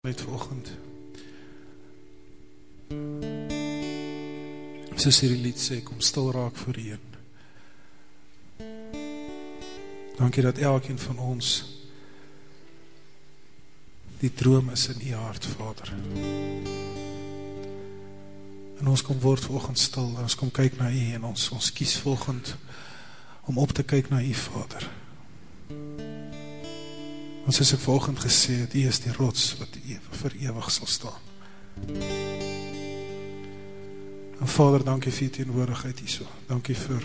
met volgend. Soos hierdie lied sê, kom stil raak voor die een. Dankie dat elkeen van ons die droom is in die hart, Vader. En ons kom word volgend stil, en ons kom kyk na u, en ons, ons kies volgend om op te kyk na u, Vader. Vader. Want soos ek volgend gesê het, die is die rots wat vir ewig sal staan. En Vader, dankie vir die teenwoordigheid hier so. Dankie vir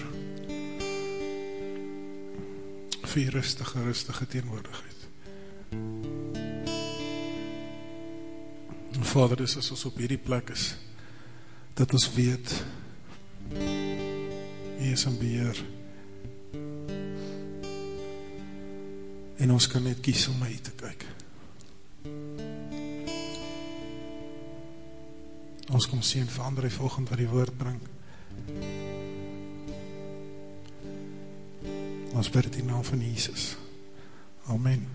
vir die rustige, rustige teenwoordigheid. En Vader, dis as ons op hierdie plek is, dat ons weet, Hy is in beheer, en ons kan net kies om na hy te kyk. Ons kom sien vir ander die volgende wat die woord bring. Ons bid het in naam van Jesus. Amen.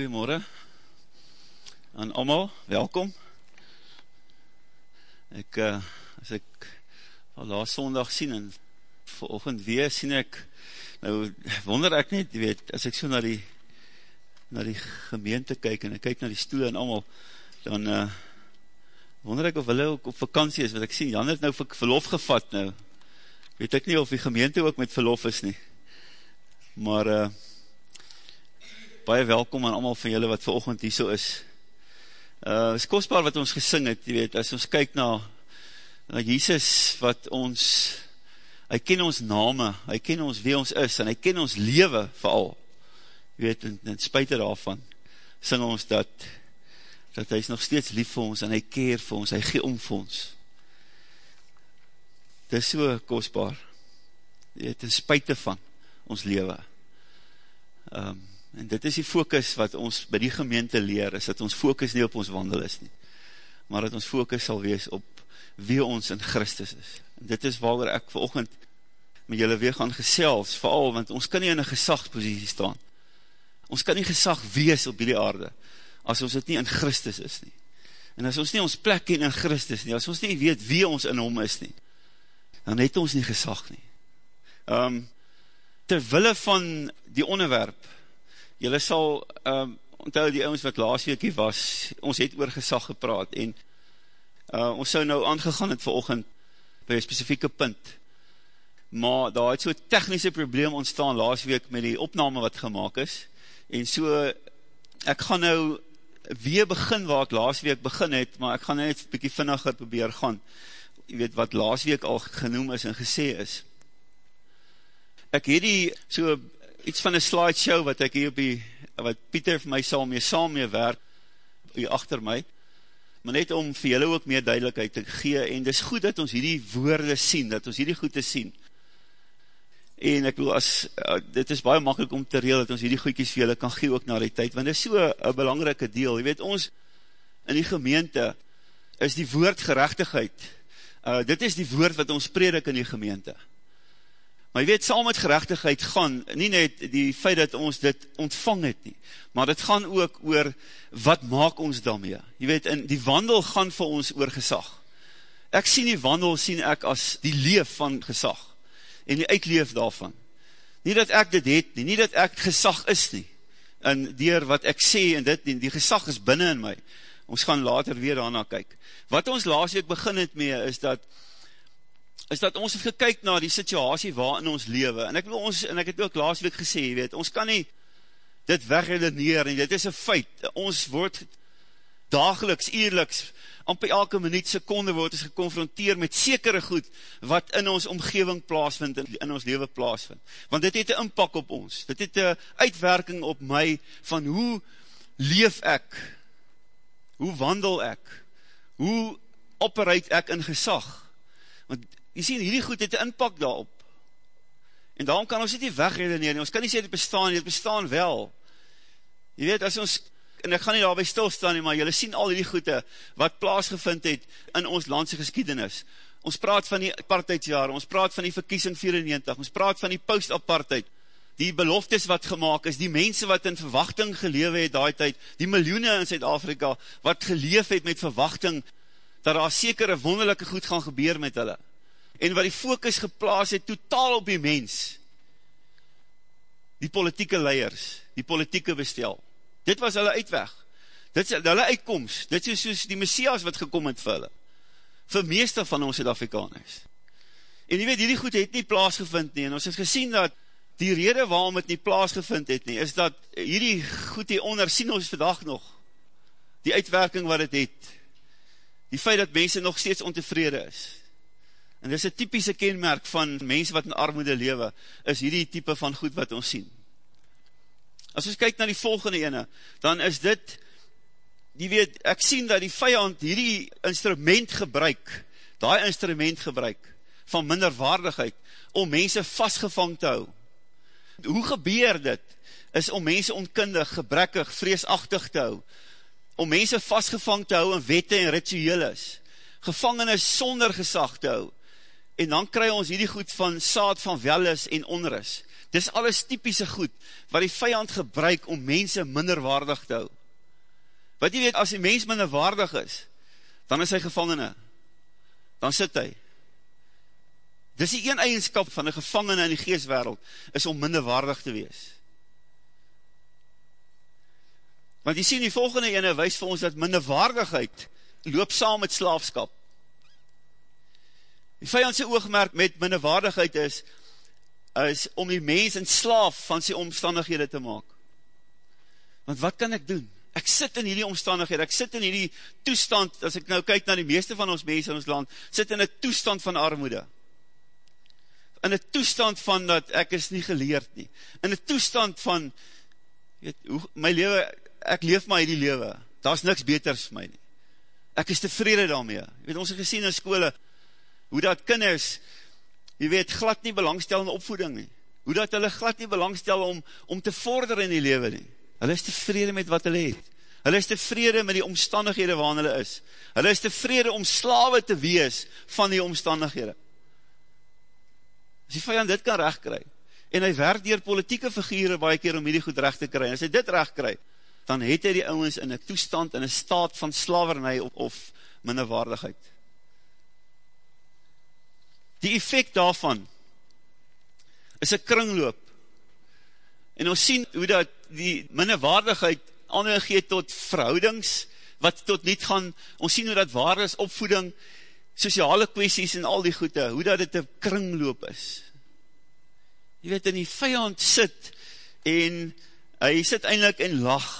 Goeiemorgen aan allemaal, welkom. Ek, uh, as ek al laas sondag sien en verochend weer sien ek, nou wonder ek net, weet, as ek so na die, na die gemeente kyk en ek kyk na die stoel en allemaal, dan uh, wonder ek of hulle ook op vakantie is, wat ek sien, Jan het nou verlof gevat nou, weet ek nie of die gemeente ook met verlof is nie, maar uh, baie welkom aan allemaal van julle wat verochend hier so is. Uh, is kostbaar wat ons gesing het, jy weet, as ons kyk na, na Jesus wat ons, hy ken ons name, hy ken ons wie ons is, en hy ken ons lewe vooral, jy weet, en, en spuit daarvan, sing ons dat, dat hy is nog steeds lief vir ons, en hy keer vir ons, hy gee om vir ons. Dit is so kostbaar, jy weet, in spuite van ons lewe. Um, En dit is die focus wat ons by die gemeente leer, is dat ons focus nie op ons wandel is nie, maar dat ons focus sal wees op wie ons in Christus is. En dit is waar ek verochend met julle weer gaan gesels, vooral, want ons kan nie in een gesagspositie staan. Ons kan nie gesag wees op die aarde, as ons het nie in Christus is nie. En as ons nie ons plek ken in Christus nie, as ons nie weet wie ons in hom is nie, dan het ons nie gesag nie. Um, terwille van die onderwerp, Julle sal um, onthou die ouwens wat laas weekie was, ons het oor gesag gepraat en uh, ons sou nou aangegaan het verochend by een specifieke punt. Maar daar het so technische probleem ontstaan laas week met die opname wat gemaakt is en so ek gaan nou weer begin waar ek laas week begin het, maar ek gaan net bykie vinniger probeer gaan. Jy weet wat laas week al genoem is en gesê is. Ek het die so iets van een slideshow wat ek hier op die, wat Pieter vir my saam mee, saam mee werk, hier achter my, maar net om vir julle ook meer duidelijkheid te gee, en dis goed dat ons hierdie woorde sien, dat ons hierdie goede sien, en ek wil as, uh, dit is baie makkelijk om te reel, dat ons hierdie goedkies vir julle kan gee ook na die tyd, want dit is so een belangrike deel, jy weet ons, in die gemeente, is die woord gerechtigheid, uh, dit is die woord wat ons predik in die gemeente, Maar jy weet, saam met gerechtigheid gaan, nie net die feit dat ons dit ontvang het nie, maar dit gaan ook oor, wat maak ons daarmee? Jy weet, in die wandel gaan vir ons oor gesag. Ek sien die wandel, sien ek as die leef van gesag, en die uitleef daarvan. Nie dat ek dit het nie, nie dat ek gesag is nie, en dier wat ek sê en dit nie, die gesag is binnen in my. Ons gaan later weer daarna kyk. Wat ons laatst week begin het mee, is dat, is dat ons het gekyk na die situasie waarin ons lewe, en ek wil ons, en ek het ook laatst week gesê, weet, ons kan nie dit wegredeneer, en dit is een feit, ons word dageliks, eerliks, amper elke minuut, seconde word ons geconfronteer met sekere goed, wat in ons omgeving plaasvind, in, in ons leven plaasvind. Want dit het een inpak op ons, dit het een uitwerking op my, van hoe leef ek, hoe wandel ek, hoe operate ek in gesag, want jy sien, hierdie goed het een inpak daarop, en daarom kan ons dit nie wegredeneer, ons kan nie sê dit bestaan, dit bestaan wel, jy weet, as ons en ek gaan nie daarby stilstaan nie, maar jylle sien al die goede wat plaasgevind het in ons landse geskiedenis. Ons praat van die apartheidsjare, ons praat van die verkiesing 94, ons praat van die post-apartheid, die beloftes wat gemaakt is, die mense wat in verwachting gelewe het daai tyd, die miljoene in Zuid-Afrika wat geleef het met verwachting, dat daar sekere wonderlijke goed gaan gebeur met hulle. En wat die focus geplaas het, totaal op die mens, die politieke leiers, die politieke bestel, Dit was hulle uitweg. Dit is hulle uitkomst. Dit is soos die Messias wat gekom het vir hulle. Vir meester van ons Zuid-Afrikaners. En jy weet, hierdie goed het nie plaasgevind nie. En ons het gesien dat die rede waarom het nie plaasgevind het nie, is dat hierdie goed hieronder sien ons vandag nog. Die uitwerking wat het het. Die feit dat mense nog steeds ontevrede is. En dit is een typische kenmerk van mense wat in armoede lewe, is hierdie type van goed wat ons sien. As ons kyk na die volgende ene, dan is dit, die weet, ek sien dat die vijand hierdie instrument gebruik, die instrument gebruik, van minderwaardigheid, om mense vastgevang te hou. Hoe gebeur dit? Is om mense onkundig, gebrekkig, vreesachtig te hou, om mense vastgevang te hou in wette en ritueles, gevangenis sonder gesag te hou, en dan kry ons hierdie goed van saad van welis en onris, Dis alles typische goed, wat die vijand gebruik om mense minderwaardig te hou. Wat jy weet, as die mens minderwaardig is, dan is hy gevangene. Dan sit hy. Dis die een eigenskap van die gevangene in die geestwereld, is om minderwaardig te wees. Want jy sien die volgende ene, wees vir ons dat minderwaardigheid loop saam met slaafskap. Die vijandse oogmerk met minderwaardigheid is, is om die mens in slaaf van sy omstandighede te maak. Want wat kan ek doen? Ek sit in hierdie omstandighede, ek sit in hierdie toestand, as ek nou kyk na die meeste van ons mense in ons land, sit in een toestand van armoede. In een toestand van dat ek is nie geleerd nie. In een toestand van, weet, hoe, my leven, ek leef my die leven, daar is niks beters vir my nie. Ek is tevrede daarmee. Weet, ons het gesien in skole, hoe dat kinders, jy weet, glad nie belangstel in opvoeding nie. Hoe dat hulle glad nie belangstel om, om te vorder in die leven nie. Hulle is tevrede met wat hulle het. Hulle is tevrede met die omstandighede waarin hulle is. Hulle is tevrede om slawe te wees van die omstandighede. As die vijand dit kan recht kry, en hy werk dier politieke figure baie keer om hierdie goed recht te kry, en as hy dit recht kry, dan het hy die ouwens in een toestand, in een staat van slavernij of, of minderwaardigheid die effect daarvan is een kringloop. En ons sien hoe dat die minnewaardigheid aanweg gee tot verhoudings, wat tot niet gaan, ons sien hoe dat waar is, opvoeding, sociale kwesties en al die goede, hoe dat het een kringloop is. Je weet, in die vijand sit, en hy sit eindelijk in lach,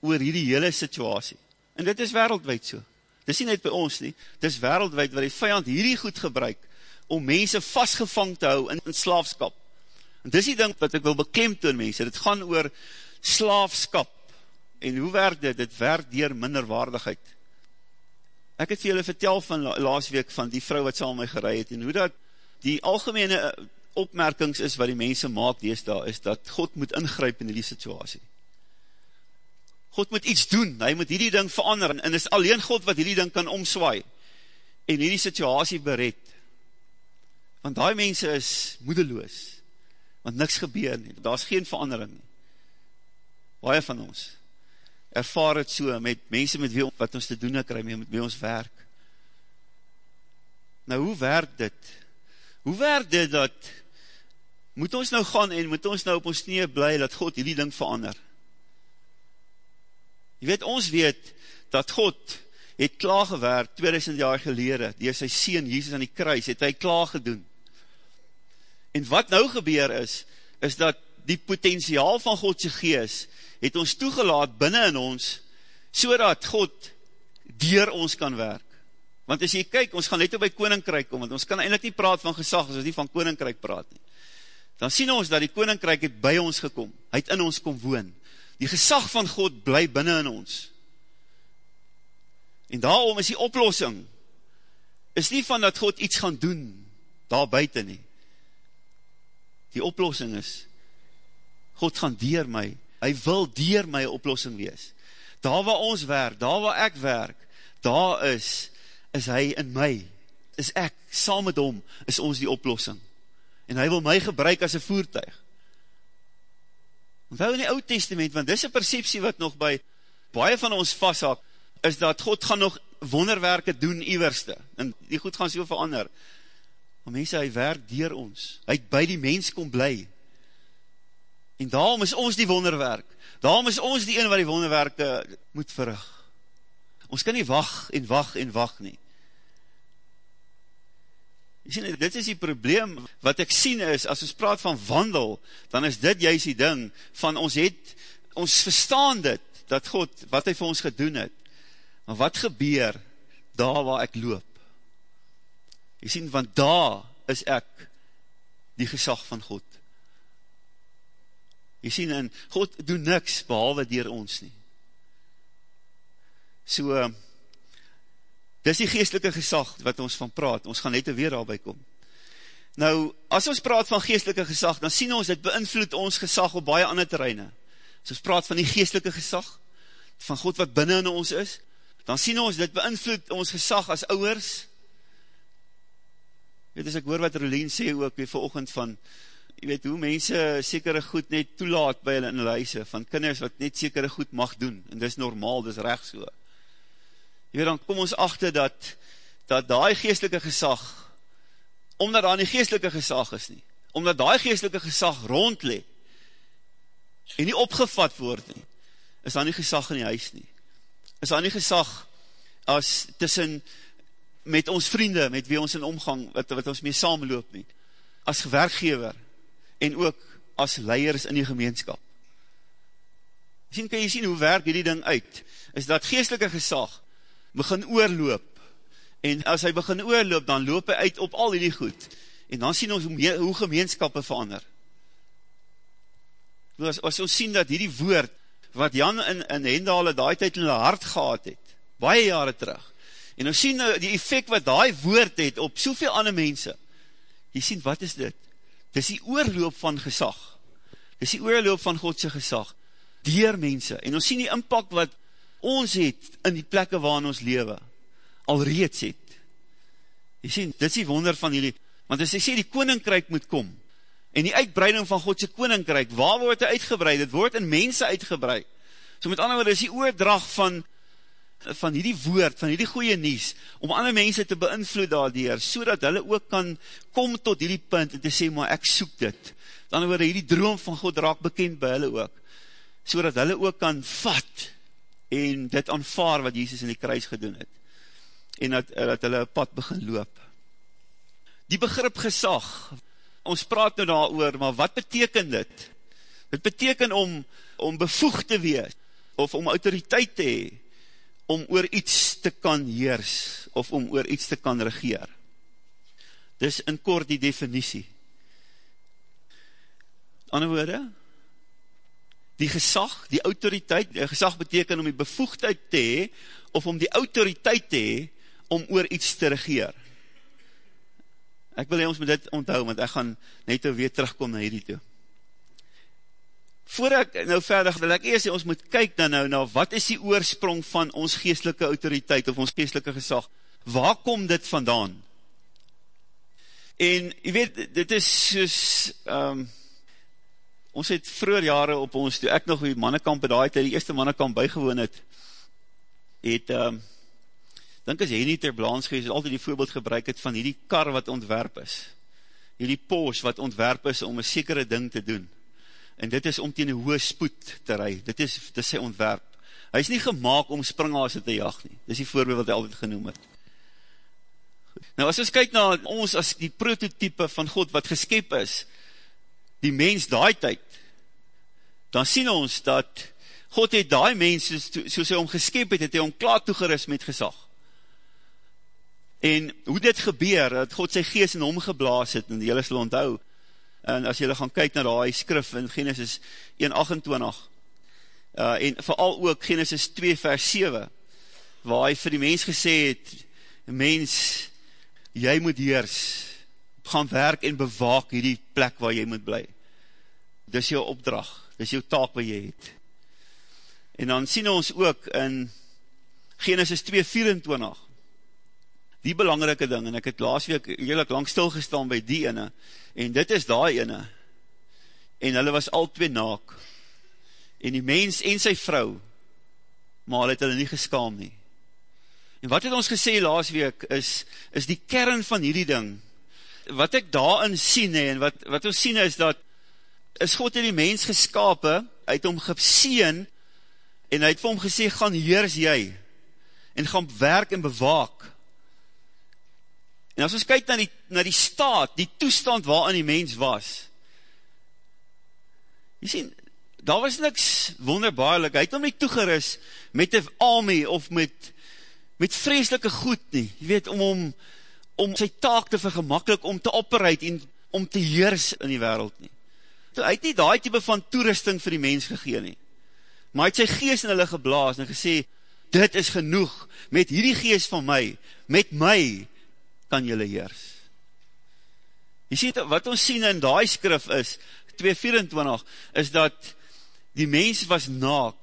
oor hierdie hele situasie. En dit is wereldwijd so. Dit is nie net by ons nie, dit is wereldwijd, waar die vijand hierdie goed gebruik, om mense vastgevang te hou in, in slaafskap. En dis die ding wat ek wil beklemtoon mense, dit gaan oor slaafskap. En hoe werk dit? Dit werk dier minderwaardigheid. Ek het vir julle vertel van la, laas week van die vrou wat saam my gerei het, en hoe dat die algemene eh, opmerkings is wat die mense maak dees daar, is dat God moet ingryp in die situasie. God moet iets doen, hy moet hierdie ding verander, en is alleen God wat hierdie ding kan omswaai, en hierdie situasie bered want die mense is moedeloos, want niks gebeur nie, daar is geen verandering nie. Baie van ons ervaar het so met mense met wie wat ons te doen kry, met wie ons werk. Nou, hoe werk dit? Hoe werk dit dat, moet ons nou gaan en moet ons nou op ons knie bly, dat God hierdie ding verander? Je weet, ons weet, dat God het klaar gewerk, 2000 jaar gelede, die sy sien, Jesus aan die kruis, het hy klaar gedoen. En wat nou gebeur is, is dat die potentiaal van Godse gees, het ons toegelaat binnen in ons, so God dier ons kan werk. Want as jy kyk, ons gaan net op by koninkryk kom, want ons kan eindelijk nie praat van gesag, as ons nie van koninkryk praat nie. Dan sien ons dat die koninkryk het by ons gekom, hy het in ons kom woon. Die gesag van God bly binnen in ons. En daarom is die oplossing, is nie van dat God iets gaan doen, daar buiten nie. Die oplossing is, God gaan dier my, hy wil dier my oplossing wees. Daar waar ons werk, daar waar ek werk, daar is, is hy in my, is ek, saam met hom, is ons die oplossing. En hy wil my gebruik as een voertuig. Onthou in die oud testament, want dis een perceptie wat nog by baie van ons vasthak, is dat God gaan nog wonderwerke doen iwerste, en die goed gaan so verander. Maar mense, hy werk dier ons, hy het by die mens kom bly, en daarom is ons die wonderwerk, daarom is ons die een wat die wonderwerke moet verrig. Ons kan nie wacht en wacht en wacht nie. Jy sien, dit is die probleem, wat ek sien is, as ons praat van wandel, dan is dit juist die ding, van ons het, ons verstaan dit, dat God, wat hy vir ons gedoen het, maar wat gebeur, daar waar ek loop? Jy sien, want daar is ek, die gesag van God. Jy sien, en God doen niks, behalwe dier ons nie. So, dis die geestelike gesag wat ons van praat, ons gaan net weer daarby kom. Nou, as ons praat van geestelike gesag, dan sien ons, dit beïnvloed ons gesag op baie ander terreine. As ons praat van die geestelike gesag, van God wat binnen in ons is, dan sien ons, dit beïnvloed ons gesag as ouwers. Weet as ek hoor wat Rolien sê ook, weer vir ochend van, jy weet hoe mense sekere goed net toelaat by hulle in hulle huise, van kinders wat net sekere goed mag doen, en dis normaal, dis recht so. Jy weet, dan kom ons achter dat, dat die geestelike gesag, omdat daar nie geestelike gesag is nie, omdat die geestelike gesag rondle, en nie opgevat word nie, is daar nie gesag in die huis nie, is daar nie gesag as tussen met ons vriende, met wie ons in omgang, wat, wat ons mee samenloop nie, as werkgever, en ook as leiers in die gemeenskap. Sien, kan jy sien hoe werk die ding uit, is dat geestelike gesag, begin oorloop, en as hy begin oorloop, dan loop hy uit op al die goed, en dan sien ons hoe, hoe gemeenskappe verander. As, as ons sien dat hierdie woord, wat Jan in, in Hendale daai tyd in die hart gehad het, baie jare terug, en ons sien nou die effect wat daai woord het op soveel ander mense, jy sien, wat is dit? Dit is die oorloop van gesag, dit is die oorloop van Godse gesag, dier mense, en ons sien die impact wat ons het in die plekke waarin ons lewe, al reeds het. Jy sien, dit is die wonder van jullie, want as jy sê die koninkryk moet kom, en die uitbreiding van Godse koninkryk, waar word hy uitgebreid? Het word in mense uitgebreid. So met ander woord, is die oordrag van, van hierdie woord, van hierdie goeie nies, om ander mense te beïnvloed daardoor, so dat hulle ook kan kom tot hierdie punt, en te sê, maar ek soek dit. Dan word hierdie droom van God raak bekend by hulle ook, so dat hulle ook kan vat, en dit aanvaar wat Jesus in die kruis gedoen het, en dat, dat hulle pad begin loop. Die begrip gesag, ons praat nou daar oor, maar wat beteken dit? Dit beteken om, om bevoeg te wees, of om autoriteit te hee, om oor iets te kan heers, of om oor iets te kan regeer. Dis in kort die definitie. Ander woorde, die gesag, die autoriteit, die gesag beteken om die bevoegdheid te hee, of om die autoriteit te hee, om oor iets te regeer. Ek wil hee ons met dit onthou, want ek gaan net weer terugkom na hierdie toe. Voor ek nou verder, wil ek eerst ons moet kyk dan nou, nou, wat is die oorsprong van ons geestelike autoriteit, of ons geestelike gesag? Waar kom dit vandaan? En, jy weet, dit is soos, um, ons het vroeger jare op ons, toe ek nog die mannekamp bedaai het, die eerste mannekamp bygewoon het, het, um, dink as Henny ter Blaans gewees, het altyd die voorbeeld gebruik het van hierdie kar wat ontwerp is, hierdie Porsche wat ontwerp is om een sekere ding te doen, en dit is om teen die hoë spoed te rij, dit is, dit is sy ontwerp, hy is nie gemaakt om springhaas te jag nie, dit is die voorbeeld wat hy altyd genoem het. Nou as ons kyk na ons as die prototype van God wat geskep is, die mens daai tyd, dan sien ons dat God het daai mens, soos hy hom geskep het, het hy hom klaar toegeris met gezag. En hoe dit gebeur, dat God sy geest in hom geblaas het, en die hele sal onthou, en as jylle gaan kyk na die skrif in Genesis 1,28, uh, en vooral ook Genesis 2 vers 7, waar hy vir die mens gesê het, mens, jy moet heers, gaan werk en bewaak hierdie plek waar jy moet bly. Dis jou opdrag, dis jou taak wat jy het. En dan sien ons ook in Genesis 2,24, die belangrike ding, en ek het laas week heerlijk lang stilgestaan by die ene, en dit is daai ene, en hulle was al twee naak, en die mens en sy vrou, maar hulle het hulle nie geskaam nie. En wat het ons gesê laas week, is, is die kern van hierdie ding, wat ek daarin sien, en wat, wat ons sien is dat, is God in die mens geskapen, hy het hom geseen, en hy het vir hom gesê, gaan heers jy, en gaan werk en bewaak. En as ons kyk na die, na die staat, die toestand waarin die mens was, jy sien, daar was niks wonderbaarlik, hy het hom nie toegeris met een army of met, met vreselike goed nie, jy weet, om om, om sy taak te vergemakkelijk, om te operate en om te heers in die wereld nie. Hy het nie die type van toerusting vir die mens gegeen nie. Maar hy het sy geest in hulle geblaas en gesê, dit is genoeg, met hierdie geest van my, met my, kan julle heers. Jy sê, wat ons sien in die skrif is, 2.24, is dat die mens was naak,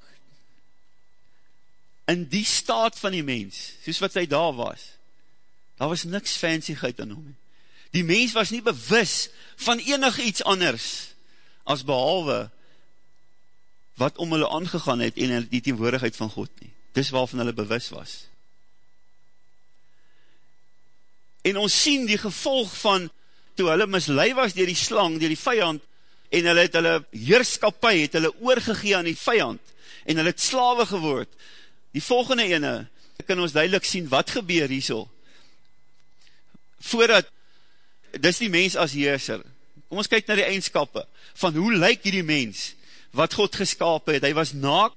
in die staat van die mens, soos wat hy daar was, daar was niks fancyheid in hom. Die mens was nie bewus van enig iets anders, as behalwe wat om hulle aangegaan het en die teenwoordigheid van God nie. Dis waarvan hulle bewus was. En ons sien die gevolg van toe hulle mislui was dier die slang, dier die vijand, en hulle het hulle heerskapie, het hulle oorgegee aan die vijand, en hulle het slawe geword. Die volgende ene, kan ons duidelik sien wat gebeur hierso. Voordat, dis die mens as heerser, kom ons kyk na die eindskappe, van hoe lyk hierdie mens, wat God geskapen het, hy was naak,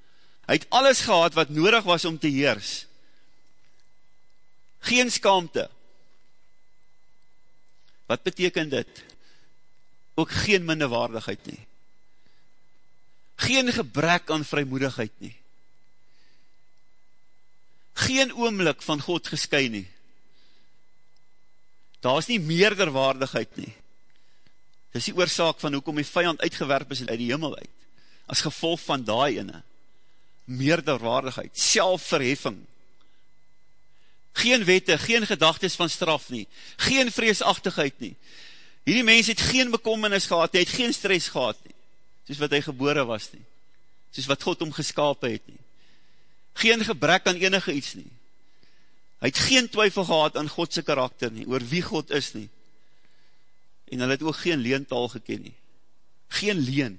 hy het alles gehad wat nodig was om te heers, geen skaamte, wat beteken dit? Ook geen minderwaardigheid nie, geen gebrek aan vrymoedigheid nie, geen oomlik van God geskui nie, daar is nie meerderwaardigheid nie, dis die oorzaak van hoekom die vijand uitgewerp is uit die hemel uit, as gevolg van daai ene, meerderwaardigheid, selfverheffing, geen wette, geen gedagtes van straf nie, geen vreesachtigheid nie, hierdie mens het geen bekommenis gehad, hy het geen stress gehad nie, soos wat hy gebore was nie, soos wat God om geskapen het nie, geen gebrek aan enige iets nie, hy het geen twyfel gehad aan Godse karakter nie, oor wie God is nie, en hy het ook geen leentaal geken nie, geen leen,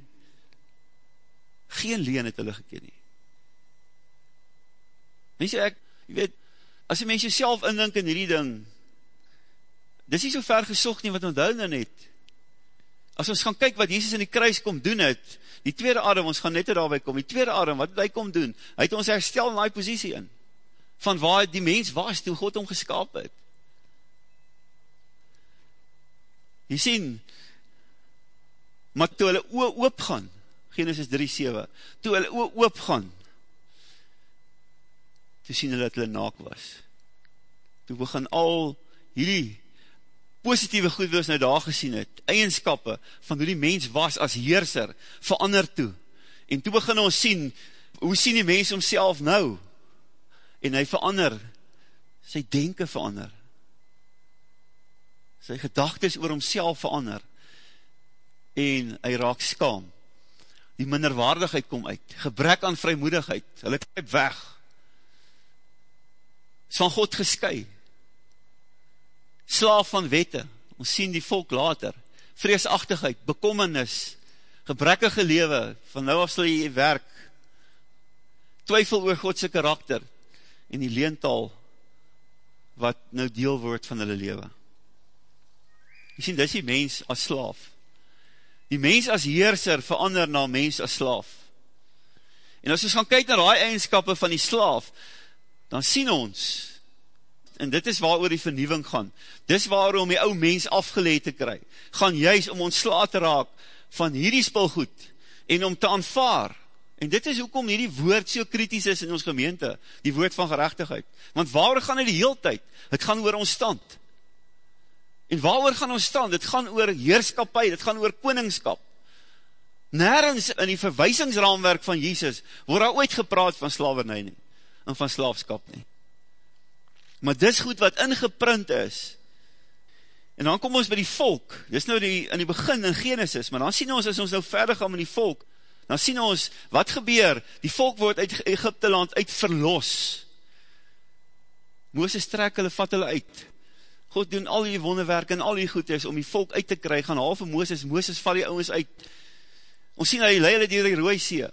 geen leen het hulle geken nie. Mense, ek, jy weet, as die mens jyself indink in hierdie ding, dis nie so ver gesocht nie wat onthou nou net. As ons gaan kyk wat Jesus in die kruis kom doen het, die tweede adem, ons gaan net daarby kom, die tweede adem, wat hy kom doen? Hy het ons herstel in die positie in, van waar die mens was, toe God hom geskap het. Jy sien, maar toe hulle oor oopgaan, Genesis 3,7, toe hulle oor oopgaan, toe sien hulle dat hulle naak was. Toe begin al hierdie positieve goed wat ons nou daar gesien het, eigenskappe van hoe die mens was as heerser, verander toe. En toe begin ons sien, hoe sien die mens homself nou? En hy verander, sy denken verander. Sy gedagtes oor homself verander. En hy raak skaam die minderwaardigheid kom uit, gebrek aan vrymoedigheid, hulle kryp weg. Is van God geskui, slaaf van wette, ons sien die volk later, vreesachtigheid, bekommernis, gebrekkige lewe, van nou af sal jy werk, twyfel oor Godse karakter, en die leentaal, wat nou deel word van hulle lewe. Jy sien, dis die mens as slaaf. Die mens as heerser verander na mens as slaaf. En as ons gaan kyk na die eigenskappe van die slaaf, dan sien ons, en dit is waar oor die vernieuwing gaan, dis waar om die ou mens afgeleid te kry, gaan juist om ons sla te raak van hierdie spulgoed, en om te aanvaar, en dit is hoekom hierdie woord so kritisch is in ons gemeente, die woord van gerechtigheid, want waar gaan het die heel tyd? Het gaan oor ons stand, en waar gaan ons stand? Het gaan oor heerskapie, het gaan oor koningskap, nergens in die verwysingsraamwerk van Jesus, word daar ooit gepraat van slavernij nie, en van slaafskap nie, maar dis goed wat ingeprint is, en dan kom ons by die volk, dis nou die, in die begin in Genesis, maar dan sien ons, as ons nou verder gaan met die volk, dan sien ons, wat gebeur, die volk word uit Egypte land uit verlos, Mooses trek hulle, vat hulle uit, God doen al die wonderwerk en al die goed is, om die volk uit te kry, gaan halve Mooses, Mooses val die ouwens uit, ons sien hy leid hulle dier die rooie see,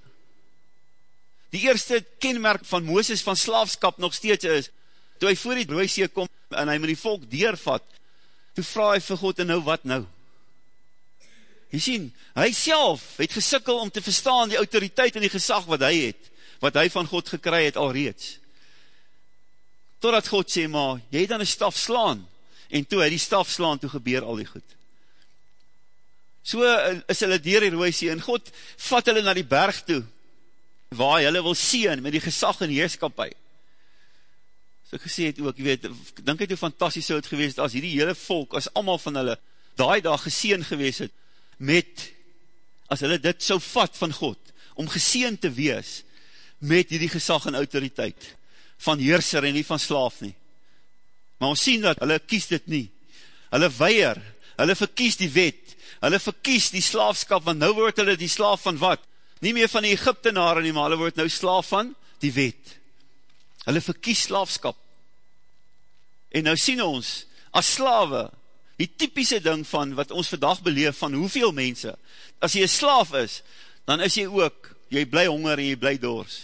die eerste kenmerk van Mooses van slaafskap nog steeds is, toe hy voor die rooisee kom, en hy met die volk deurvat, toe vraag hy vir God, en nou wat nou? Jy sien, hy self het gesikkel om te verstaan die autoriteit en die gesag wat hy het, wat hy van God gekry het alreeds. Totdat God sê, maar, jy het dan een staf slaan, en toe hy die staf slaan, toe gebeur al die goed. So is hulle dier die rooisee, en God vat hulle na die berg toe, waar hy hulle wil sien, met die gesag en heerskapie so ek gesê het ook, jy weet, denk het hoe fantastisch so het gewees, as hierdie hele volk, as allemaal van hulle, daai dag geseen gewees het, met, as hulle dit so vat van God, om geseen te wees, met hierdie gesag en autoriteit, van heerser en nie van slaaf nie. Maar ons sien dat, hulle kies dit nie, hulle weier, hulle verkies die wet, hulle verkies die slaafskap, want nou word hulle die slaaf van wat? Nie meer van die Egyptenare nie, maar hulle word nou slaaf van die wet hulle verkies slaafskap. En nou sien ons, as slawe, die typische ding van wat ons vandag beleef van hoeveel mense, as jy een slaaf is, dan is jy ook, jy bly honger en jy bly doors.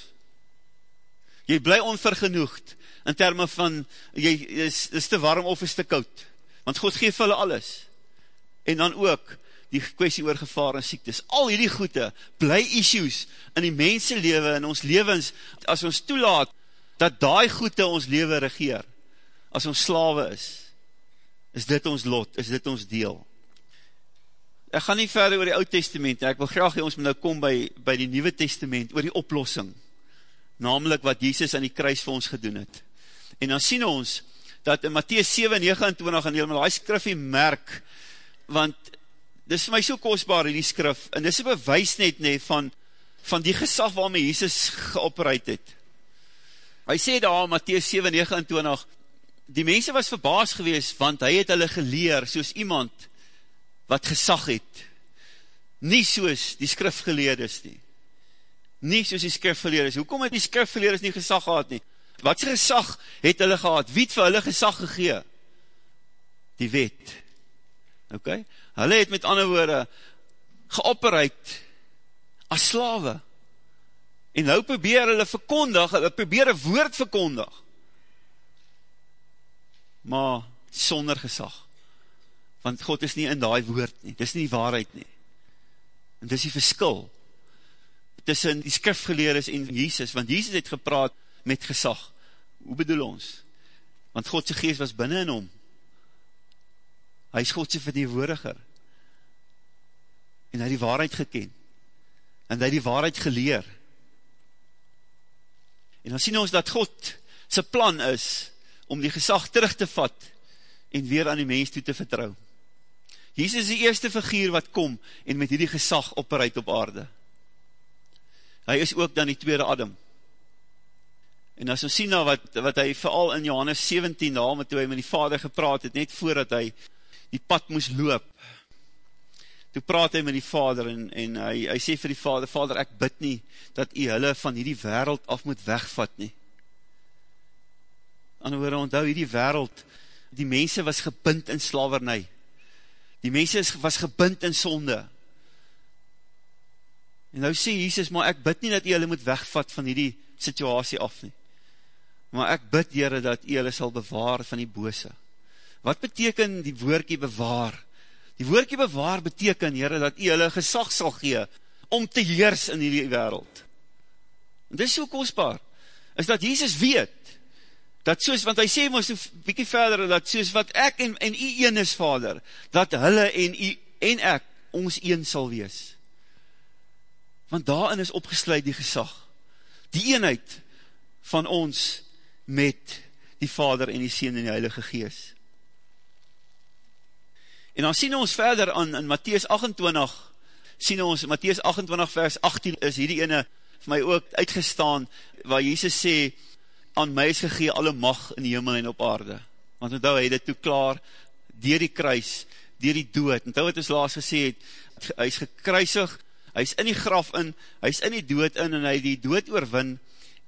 Jy bly onvergenoegd, in termen van, jy is, is te warm of is te koud, want God geef hulle alles. En dan ook, die kwestie oor gevaar en siektes, al hierdie goede, bly issues in die mensenlewe, in ons levens, as ons toelaat, dat daai goede ons leven regeer, as ons slawe is, is dit ons lot, is dit ons deel. Ek gaan nie verder oor die oud testament, ek wil graag ons nou kom by, by die nieuwe testament, oor die oplossing, namelijk wat Jesus aan die kruis vir ons gedoen het. En dan sien ons, dat in Matthäus 7, 29, en helemaal die skrif die merk, want dit is vir my so kostbaar in die skrif, en dit is een bewys net nie, van, van die gesag waarmee Jesus geopreid het. Hy sê daar Matthäus 7, 29, die mense was verbaas gewees, want hy het hulle geleer soos iemand wat gesag het. Nie soos die skrifgeleerdes nie. Nie soos die skrifgeleerdes. Hoekom het die skrifgeleerdes nie gesag gehad nie? Wat sy gesag het hulle gehad? Wie het vir hulle gesag gegee? Die wet. Ok? Hulle het met ander woorde geopereid as slawe. En nou probeer hulle verkondig, hulle probeer een woord verkondig. Maar sonder gesag. Want God is nie in die woord nie, dis nie die waarheid nie. En dis die verskil tussen die skrifgeleerders en Jesus, want Jesus het gepraat met gesag. Hoe bedoel ons? Want Godse geest was binnen in hom. Hy is Godse verdeelwoordiger. En hy die waarheid geken. En hy die waarheid geleer. En dan sien ons dat God sy plan is om die gesag terug te vat en weer aan die mens toe te vertrouw. Jesus is die eerste figuur wat kom en met die gesag opbereid op aarde. Hy is ook dan die tweede Adam. En as ons sien nou wat, wat hy vooral in Johannes 17 na, met toe hy met die vader gepraat het, net voordat hy die pad moes loop, toe praat hy met die vader en, en hy, hy sê vir die vader, vader ek bid nie, dat hy hulle van hierdie wereld af moet wegvat nie. Ander woorde, onthou hierdie wereld, die mense was gebind in slavernij. Die mense was gebind in sonde. En nou sê Jesus, maar ek bid nie dat jy hulle moet wegvat van hierdie situasie af nie. Maar ek bid, Heere, dat jy hulle sal bewaar van die bose. Wat beteken die woordkie bewaar? Die woordkie bewaar beteken, Heere, dat jy hulle gesag sal gee om te heers in die wereld. En dit is so kostbaar, is dat Jesus weet, dat soos, want hy sê ons so bykie verder, dat soos wat ek en, en jy een is, Vader, dat hulle en jy en ek ons een sal wees. Want daarin is opgesluit die gesag, die eenheid van ons met die Vader en die Seen en die Heilige Gees. En dan sien ons verder aan in Matthäus 28, sien ons, Matthäus 28 vers 18 is hierdie ene vir my ook uitgestaan, waar Jesus sê, aan my is gegee alle mag in die hemel en op aarde. Want onthou, hy dit toe klaar, dier die kruis, dier die dood, onthou wat ons laas gesê het, hy is gekruisig, hy is in die graf in, hy is in die dood in, en hy die dood oorwin,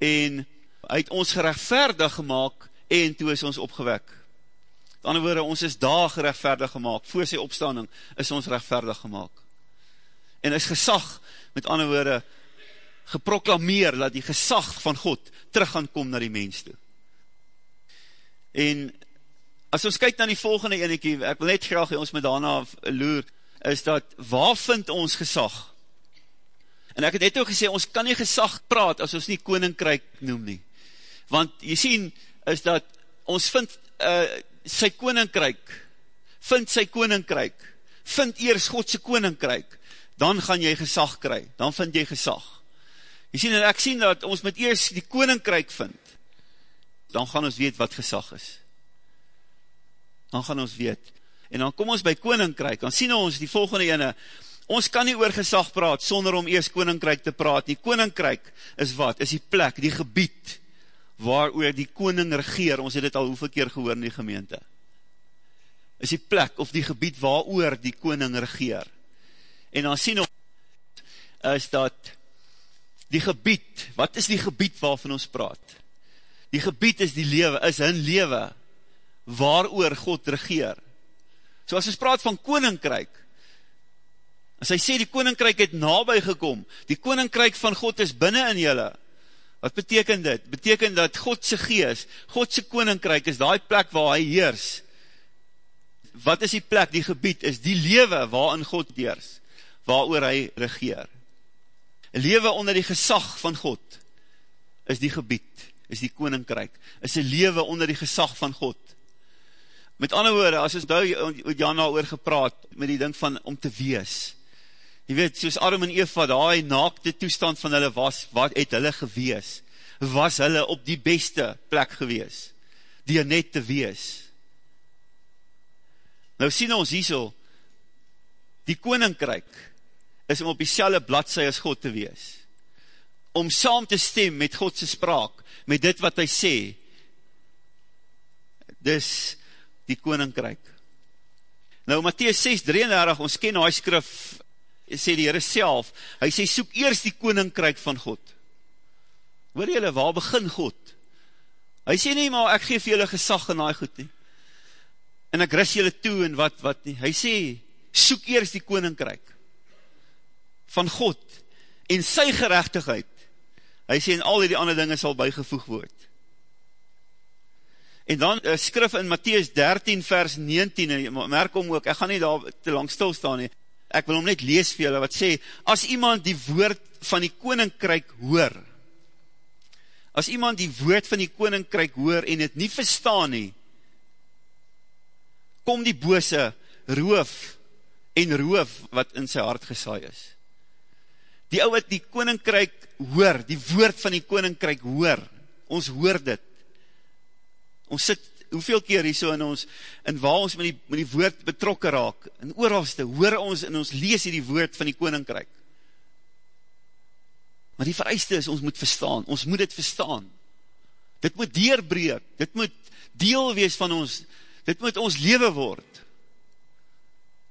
en hy het ons gerechtvaardig gemaakt, en toe is ons opgewek. Ander woorde, ons is daar gerechtvaardig gemaakt, voor sy opstanding is ons rechtvaardig gemaakt en is gesag, met ander woorde, geproklameer, dat die gesag van God terug gaan kom na die mens toe. En, as ons kyk na die volgende enekie, ek wil net graag ons met daarna loer, is dat, waar vind ons gesag? En ek het net ook gesê, ons kan nie gesag praat, as ons nie koninkryk noem nie. Want, jy sien, is dat, ons vind uh, sy koninkryk, vind sy koninkryk, vind eers Godse koninkryk, dan gaan jy gesag kry, dan vind jy gesag. Jy sien, en ek sien dat ons met eers die koninkryk vind, dan gaan ons weet wat gesag is. Dan gaan ons weet. En dan kom ons by koninkryk, dan sien ons die volgende ene, ons kan nie oor gesag praat, sonder om eers koninkryk te praat nie. Koninkryk is wat? Is die plek, die gebied, waar oor die koning regeer, ons het dit al hoeveel keer gehoor in die gemeente. Is die plek, of die gebied waar oor die koning regeer. En dan sien ons, is dat die gebied, wat is die gebied waarvan ons praat? Die gebied is die lewe, is hun lewe, waar God regeer. So as ons praat van koninkryk, as hy sê die koninkryk het nabij gekom, die koninkryk van God is binnen in julle, wat beteken dit? Beteken dat Godse gees, Godse koninkryk is die plek waar hy heers. Wat is die plek, die gebied, is die lewe waarin God heers waar hy regeer. Lewe onder die gesag van God is die gebied, is die koninkryk, is een lewe onder die gesag van God. Met ander woorde, as ons nou met Jana oor gepraat, met die ding van om te wees, jy weet, soos Adam en Eva, die naakte toestand van hulle was, wat het hulle gewees? Was hulle op die beste plek gewees? Die net te wees? Nou sien ons hier so, die koninkryk, is om op die selle bladse as God te wees. Om saam te stem met Godse spraak, met dit wat hy sê, dis die koninkryk. Nou, Matthäus 6, 33, ons ken die skrif, sê die Heere self, hy sê, soek eerst die koninkryk van God. Hoor jylle, waar begin God? Hy sê nie, maar ek geef jylle gesag in die goed nie. En ek ris jylle toe en wat, wat nie. Hy sê, soek eerst die koninkryk van God en sy gerechtigheid, hy sê en al die ander dinge sal bygevoeg word. En dan uh, skrif in Matthäus 13 vers 19, en merk om ook, ek gaan nie daar te lang stilstaan nie, ek wil hom net lees vir julle, wat sê, as iemand die woord van die koninkryk hoor, as iemand die woord van die koninkryk hoor en het nie verstaan nie, kom die bose roof en roof wat in sy hart gesaai is. Die ou wat die koninkryk hoor, die woord van die koninkryk hoor, ons hoor dit, ons sit hoeveel keer hier so in ons, en waar ons met die, met die woord betrokken raak, en ooralste, hoor ons en ons lees hier die woord van die koninkryk, maar die vereiste is, ons moet verstaan, ons moet dit verstaan, dit moet deurbreek, dit moet deel wees van ons, dit moet ons leven word,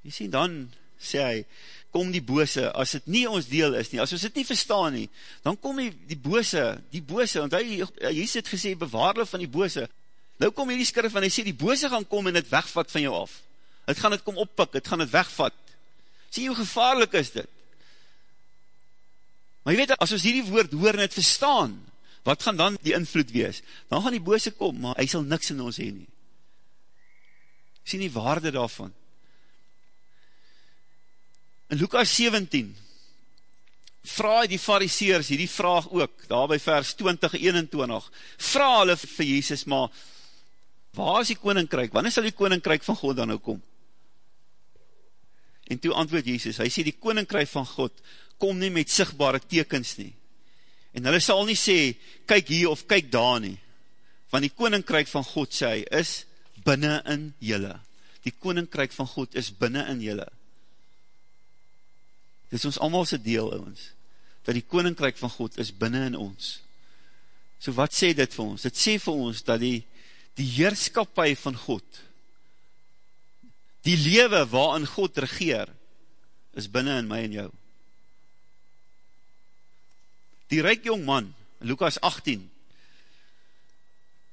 jy sien, dan sê hy, kom die bose, as het nie ons deel is nie, as ons het nie verstaan nie, dan kom die, die bose, die bose, want hy, hy het gesê, bewaarde van die bose, Nou kom hierdie skrif en hy sê, die bose gaan kom en het wegvat van jou af. Het gaan het kom oppik, het gaan het wegvat. Sê hoe gevaarlik is dit? Maar jy weet, as ons hierdie woord hoor en het verstaan, wat gaan dan die invloed wees? Dan gaan die bose kom, maar hy sal niks in ons heen nie. Sê die waarde daarvan. In Lukas 17, vraag die fariseers hierdie vraag ook, daar by vers 20, 21, vraag hulle vir Jesus, maar waar is die koninkryk? Wanneer sal die koninkryk van God dan nou kom? En toe antwoord Jesus, hy sê die koninkryk van God kom nie met sigtbare tekens nie. En hulle sal nie sê, kyk hier of kyk daar nie. Want die koninkryk van God sê is binnen in jylle. Die koninkryk van God is binnen in jylle. Dit is ons allemaalse deel, ons dat die koninkryk van God is binnen in ons. So wat sê dit vir ons? Dit sê vir ons dat die, die heerskapie van God, die lewe waarin God regeer, is binnen in my en jou. Die ryk jong man, Lukas 18,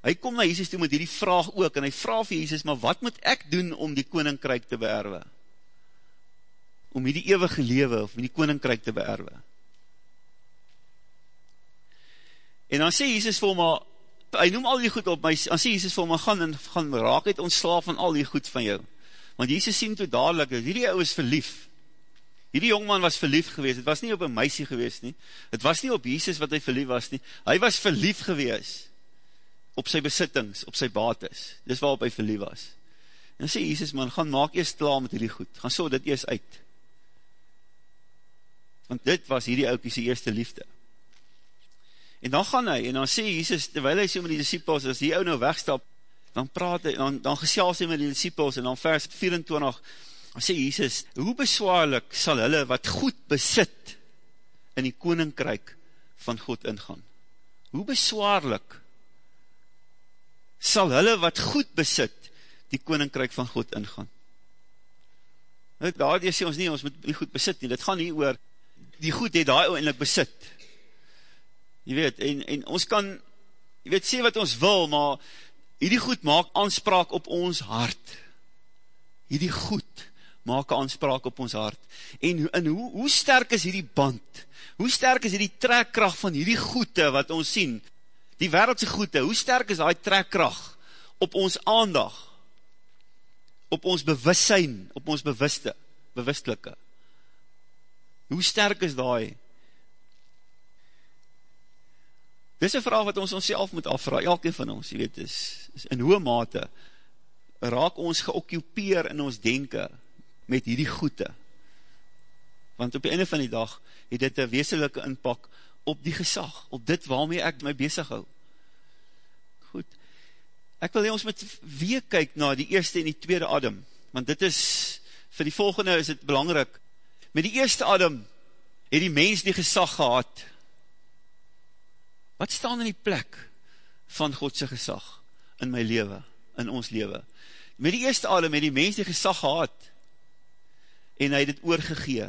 hy kom na Jesus toe met hierdie vraag ook, en hy vraag vir Jesus, maar wat moet ek doen om die koninkryk te beerwe? Om hierdie eeuwige lewe, of die koninkryk te beerwe? En dan sê Jesus vir hom, hy noem al die goed op, maar sê Jesus vir hom, gaan, en, gaan raak het ontslaaf van al die goed van jou. Want Jesus sien toe dadelijk, hierdie ou is verlief. Hierdie jongman was verlief gewees, het was nie op een meisie gewees nie, het was nie op Jesus wat hy verlief was nie, hy was verlief gewees, op sy besittings, op sy bates, dis waarop hy verlief was. En dan sê Jesus, man, gaan maak eers klaar met hierdie goed, gaan so dit eers uit. Want dit was hierdie oukie sy eerste liefde. En dan gaan hy, en dan sê Jesus, terwijl hy sê met die disciples, as die ou nou wegstap, dan praat hy, dan, dan gesels hy met die disciples, en dan vers 24, dan sê Jesus, hoe beswaarlik sal hulle wat goed besit, in die koninkryk van God ingaan? Hoe beswaarlik sal hulle wat goed besit, die koninkryk van God ingaan? Daar sê ons nie, ons moet nie goed besit nie, dit gaan nie oor, die goed het daar eindelijk besit, jy weet, en, en ons kan, jy weet, sê wat ons wil, maar hierdie goed maak aanspraak op ons hart. Hierdie goed maak aanspraak op ons hart. En, en hoe, hoe sterk is hierdie band? Hoe sterk is hierdie trekkracht van hierdie goede wat ons sien? Die wereldse goede, hoe sterk is die trekkracht op ons aandag? Op ons bewussein, op ons bewuste, bewustelike? Hoe sterk is die? Dis een vraag wat ons ons moet afvraag, elke van ons, jy weet, is, is in hoe mate raak ons geokkupeer in ons denken met hierdie goede. Want op die einde van die dag het dit een weeselike inpak op die gesag, op dit waarmee ek my bezig hou. Goed, ek wil ons met weer kyk na die eerste en die tweede adem, want dit is, vir die volgende is dit belangrijk, met die eerste adem het die mens die gesag gehad, Wat staan in die plek van Godse gesag in my leven, in ons leven? Met die eerste adem het die mens die gesag gehad en hy het het oorgegee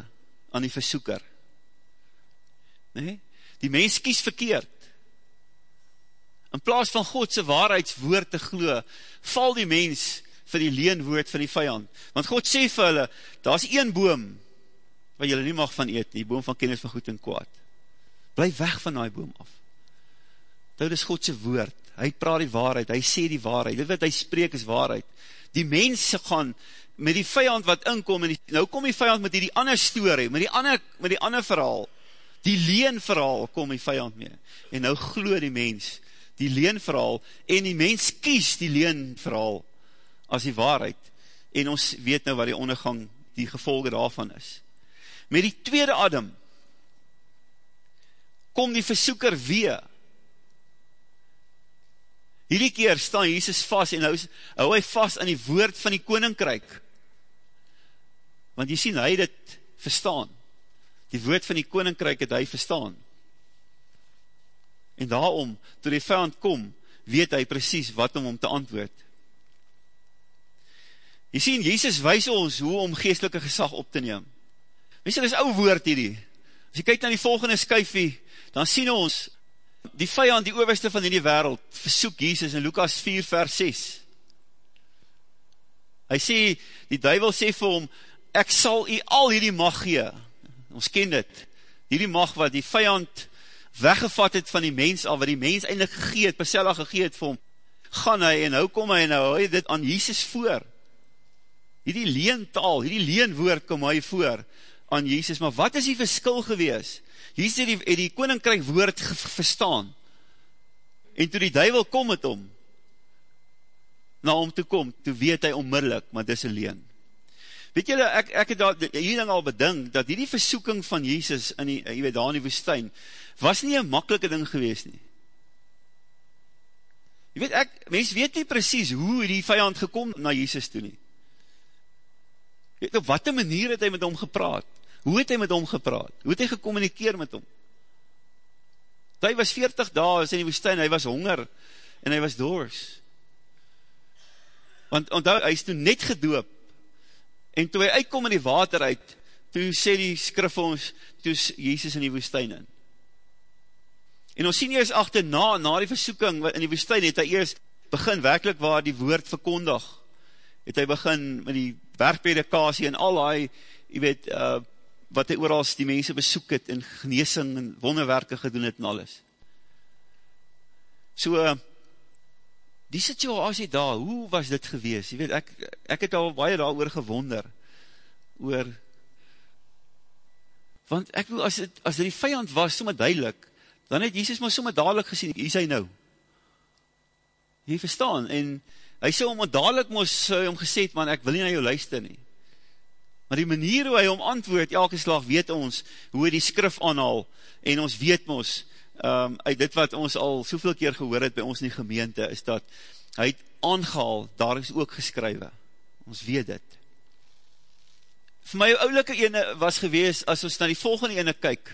aan die versoeker. Nee? Die mens kies verkeerd. In plaas van Godse waarheidswoord te glo, val die mens vir die leenwoord van die vijand. Want God sê vir hulle, daar is een boom wat julle nie mag van eet, die boom van kennis van goed en kwaad. Blijf weg van die boom af dit is Godse woord, hy praat die waarheid, hy sê die waarheid, dit wat hy spreek is waarheid, die mense gaan, met die vijand wat inkom, en die, nou kom die vijand met die ander story, met die ander, met die ander verhaal, die leen verhaal kom die vijand mee, en nou glo die mens, die leen verhaal, en die mens kies die leen verhaal, as die waarheid, en ons weet nou wat die ondergang, die gevolge daarvan is. Met die tweede adem, kom die versoeker weer, Hierdie keer staan Jesus vast en hou, hou hy vast aan die woord van die koninkryk. Want jy sien, hy het het verstaan. Die woord van die koninkryk het hy verstaan. En daarom, toe die vijand kom, weet hy precies wat om om te antwoord. Jy sien, Jesus wees ons hoe om geestelike gesag op te neem. Wees, dit is ou woord hierdie. As jy kyk na die volgende skuifie, dan sien ons, die vijand, die overste van die wereld, versoek Jesus in Lukas 4 vers 6. Hy sê, die duivel sê vir hom, ek sal u al hierdie mag gee, ons ken dit, hierdie mag wat die vijand weggevat het van die mens al, wat die mens eindelijk gegeet, Persella gegeet vir hom, gaan hy en hou kom hy en hou hy dit aan Jesus voor. Hierdie leentaal, hierdie leenwoord kom hy voor aan Jesus, maar wat is die verskil gewees? Jesus het die, het die koninkryk woord verstaan, en toe die duivel kom met hom, na hom toe kom, toe weet hy onmiddellik, maar dis een leen. Weet julle, ek, ek het daar, hier ding al bedink, dat die versoeking van Jesus, in die, jy weet, daar in die woestijn, was nie een makkelike ding gewees nie. Jy weet, ek, mens weet nie precies hoe die vijand gekom na Jesus toe nie. Weet, op wat manier het hy met hom gepraat? Hoe het hy met hom gepraat? Hoe het hy gecommunikeer met hom? Hy was 40 dagen in die woestijn, hy was honger en hy was doors. Want onthou, hy is toen net gedoop en toe hy uitkom in die water uit, toe sê die skrif ons, toe is Jezus in die woestijn in. En ons sien eers achterna, na die versoeking in die woestijn, het hy eers begin werkelijk waar die woord verkondig. Het hy begin met die werkpredikasie en al hy, jy weet, uh, wat hy oorals die mense besoek het en geneesing en wonderwerke gedoen het en alles. So, uh, die situasie daar, hoe was dit gewees? Jy weet, ek, ek het al baie daar oor gewonder, oor, want ek wil, as, het, as dit die vijand was, so duidelik, dan het Jesus maar sommer dadelijk gesien, hier is hy nou. Jy verstaan, en hy sê om dadelijk moes hom gesê, man, ek wil nie na jou luister nie. Maar die manier hoe hy hom antwoord, elke slag weet ons, hoe hy die skrif aanhaal, en ons weet ons, um, uit dit wat ons al soveel keer gehoor het by ons in die gemeente, is dat hy het aangehaal, daar is ook geskrywe. Ons weet dit. Vir my oulike ene was gewees, as ons na die volgende ene kyk,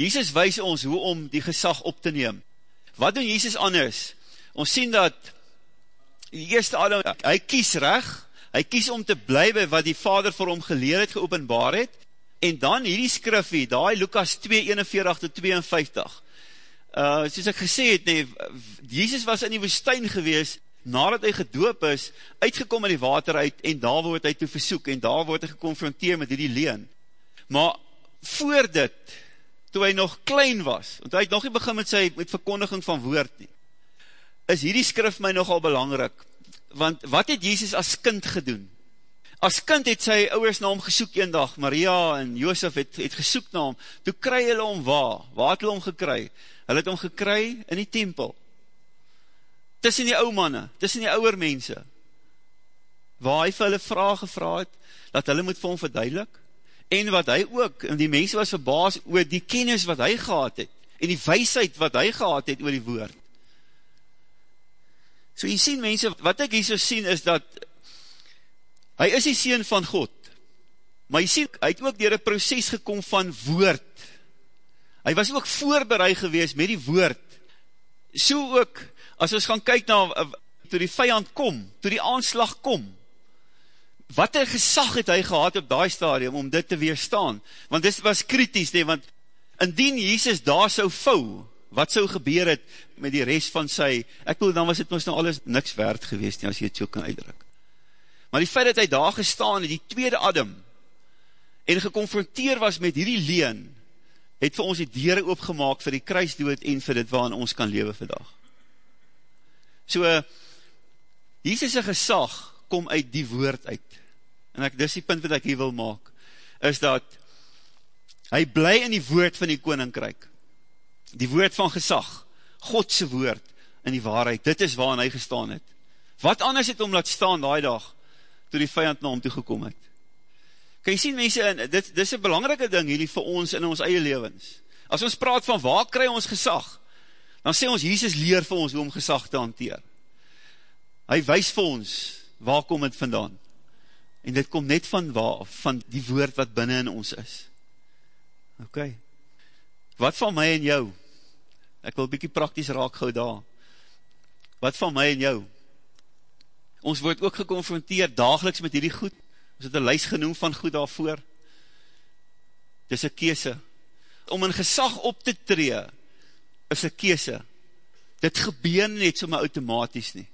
Jesus wys ons hoe om die gesag op te neem. Wat doen Jesus anders? Ons sien dat die eerste Adam, hy kies reg, hy kies om te bly by wat die Vader vir hom geleer het, geopenbaar het, en dan hierdie skrifie, daai Lukas 2, 41 tot 52, uh, soos ek gesê het, nee, Jesus was in die woestijn gewees, nadat hy gedoop is, uitgekom in die water uit, en daar word hy toe versoek, en daar word hy geconfronteer met hierdie leen. Maar, voor dit, toe hy nog klein was, want hy het nog nie begin met sy met verkondiging van woord nie, is hierdie skrif my nogal belangrik, want wat het Jesus as kind gedoen? As kind het sy ouwers na hom gesoek een dag, Maria en Jozef het, het gesoek na hom, toe kry hulle hom waar? Waar het hulle hom gekry? Hulle het hom gekry in die tempel, tussen die ou manne, tussen die ouwer mense, waar hy vir hulle vraag gevraag het, dat hulle moet vir hom verduidelik, en wat hy ook, en die mense was verbaas oor die kennis wat hy gehad het, en die weisheid wat hy gehad het oor die woord. So jy sien mense, wat ek hier so sien is dat, hy is die sien van God, maar jy sien, hy het ook dier een proces gekom van woord. Hy was ook voorbereid gewees met die woord. So ook, as ons gaan kyk na, toe die vijand kom, toe die aanslag kom, wat een gesag het hy gehad op die stadium om dit te weerstaan, want dit was kritisch, nee, want indien Jesus daar so vou, wat so gebeur het met die rest van sy, ek wil, dan was het ons nou alles niks werd geweest, nie, as jy het so kan uitdruk. Maar die feit dat hy daar gestaan het, die tweede adem, en geconfronteer was met hierdie leen, het vir ons die deur oopgemaak vir die kruisdood en vir dit waarin ons kan lewe vandag. So, Jesus' gesag kom uit die woord uit en ek, dis die punt wat ek hier wil maak, is dat, hy bly in die woord van die koninkryk, die woord van gesag, Godse woord, in die waarheid, dit is waarin hy gestaan het, wat anders het om laat staan die dag, toe die vijand na hom toegekom het, kan jy sien mense, dit, dit is een belangrike ding hierdie vir ons in ons eie levens, as ons praat van waar kry ons gesag, dan sê ons, Jesus leer vir ons hoe om gesag te hanteer, hy wys vir ons, waar kom het vandaan, En dit kom net van waar, van die woord wat binnen in ons is. Ok. Wat van my en jou? Ek wil bykie prakties raak gauw daar. Wat van my en jou? Ons word ook geconfronteer dageliks met hierdie goed. Ons het een lys genoem van goed daarvoor. Dit is een kese. Om in gesag op te tree, is een kese. Dit gebeur net so maar automatisch nie.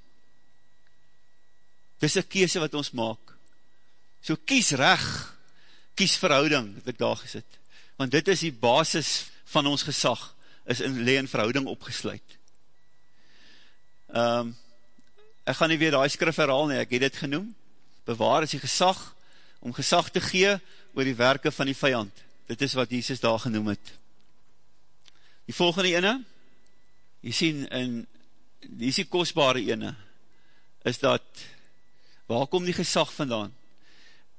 Dit is een kese wat ons maak. So kies reg, kies verhouding, het ek daar gesit. Want dit is die basis van ons gesag, is in le en verhouding opgesluit. Um, ek gaan nie weer die skrif herhaal nie, ek het dit genoem. Bewaar is die gesag, om gesag te gee oor die werke van die vijand. Dit is wat Jesus daar genoem het. Die volgende ene, jy sien, in, die is die kostbare ene, is dat, waar kom die gesag vandaan?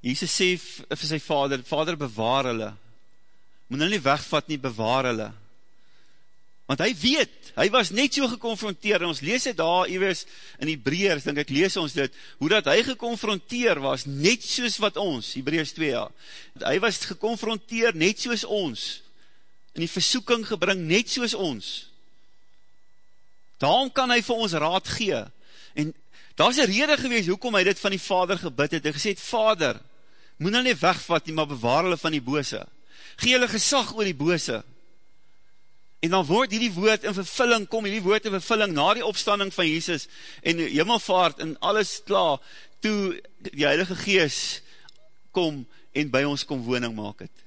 Jesus sê vir sy vader, vader bewaar hulle, moet hulle nie wegvat nie, bewaar hulle, want hy weet, hy was net so geconfronteer, en ons lees het daar, iwers in die breers, denk ek lees ons dit, hoe dat hy geconfronteer was, net soos wat ons, die breers 2 ja, hy was geconfronteer net soos ons, in die versoeking gebring, net soos ons, daarom kan hy vir ons raad gee, en daar is een rede gewees, hoekom hy dit van die vader gebid het, hy gesê het, vader, moet hulle nie wegvat nie, maar bewaar hulle van die bose, gee hulle gesag oor die bose, En dan word hierdie woord in vervulling, kom hierdie woord in vervulling na die opstanding van Jesus en die hemelvaart en alles klaar, toe die Heilige Gees kom en by ons kom woning maak het.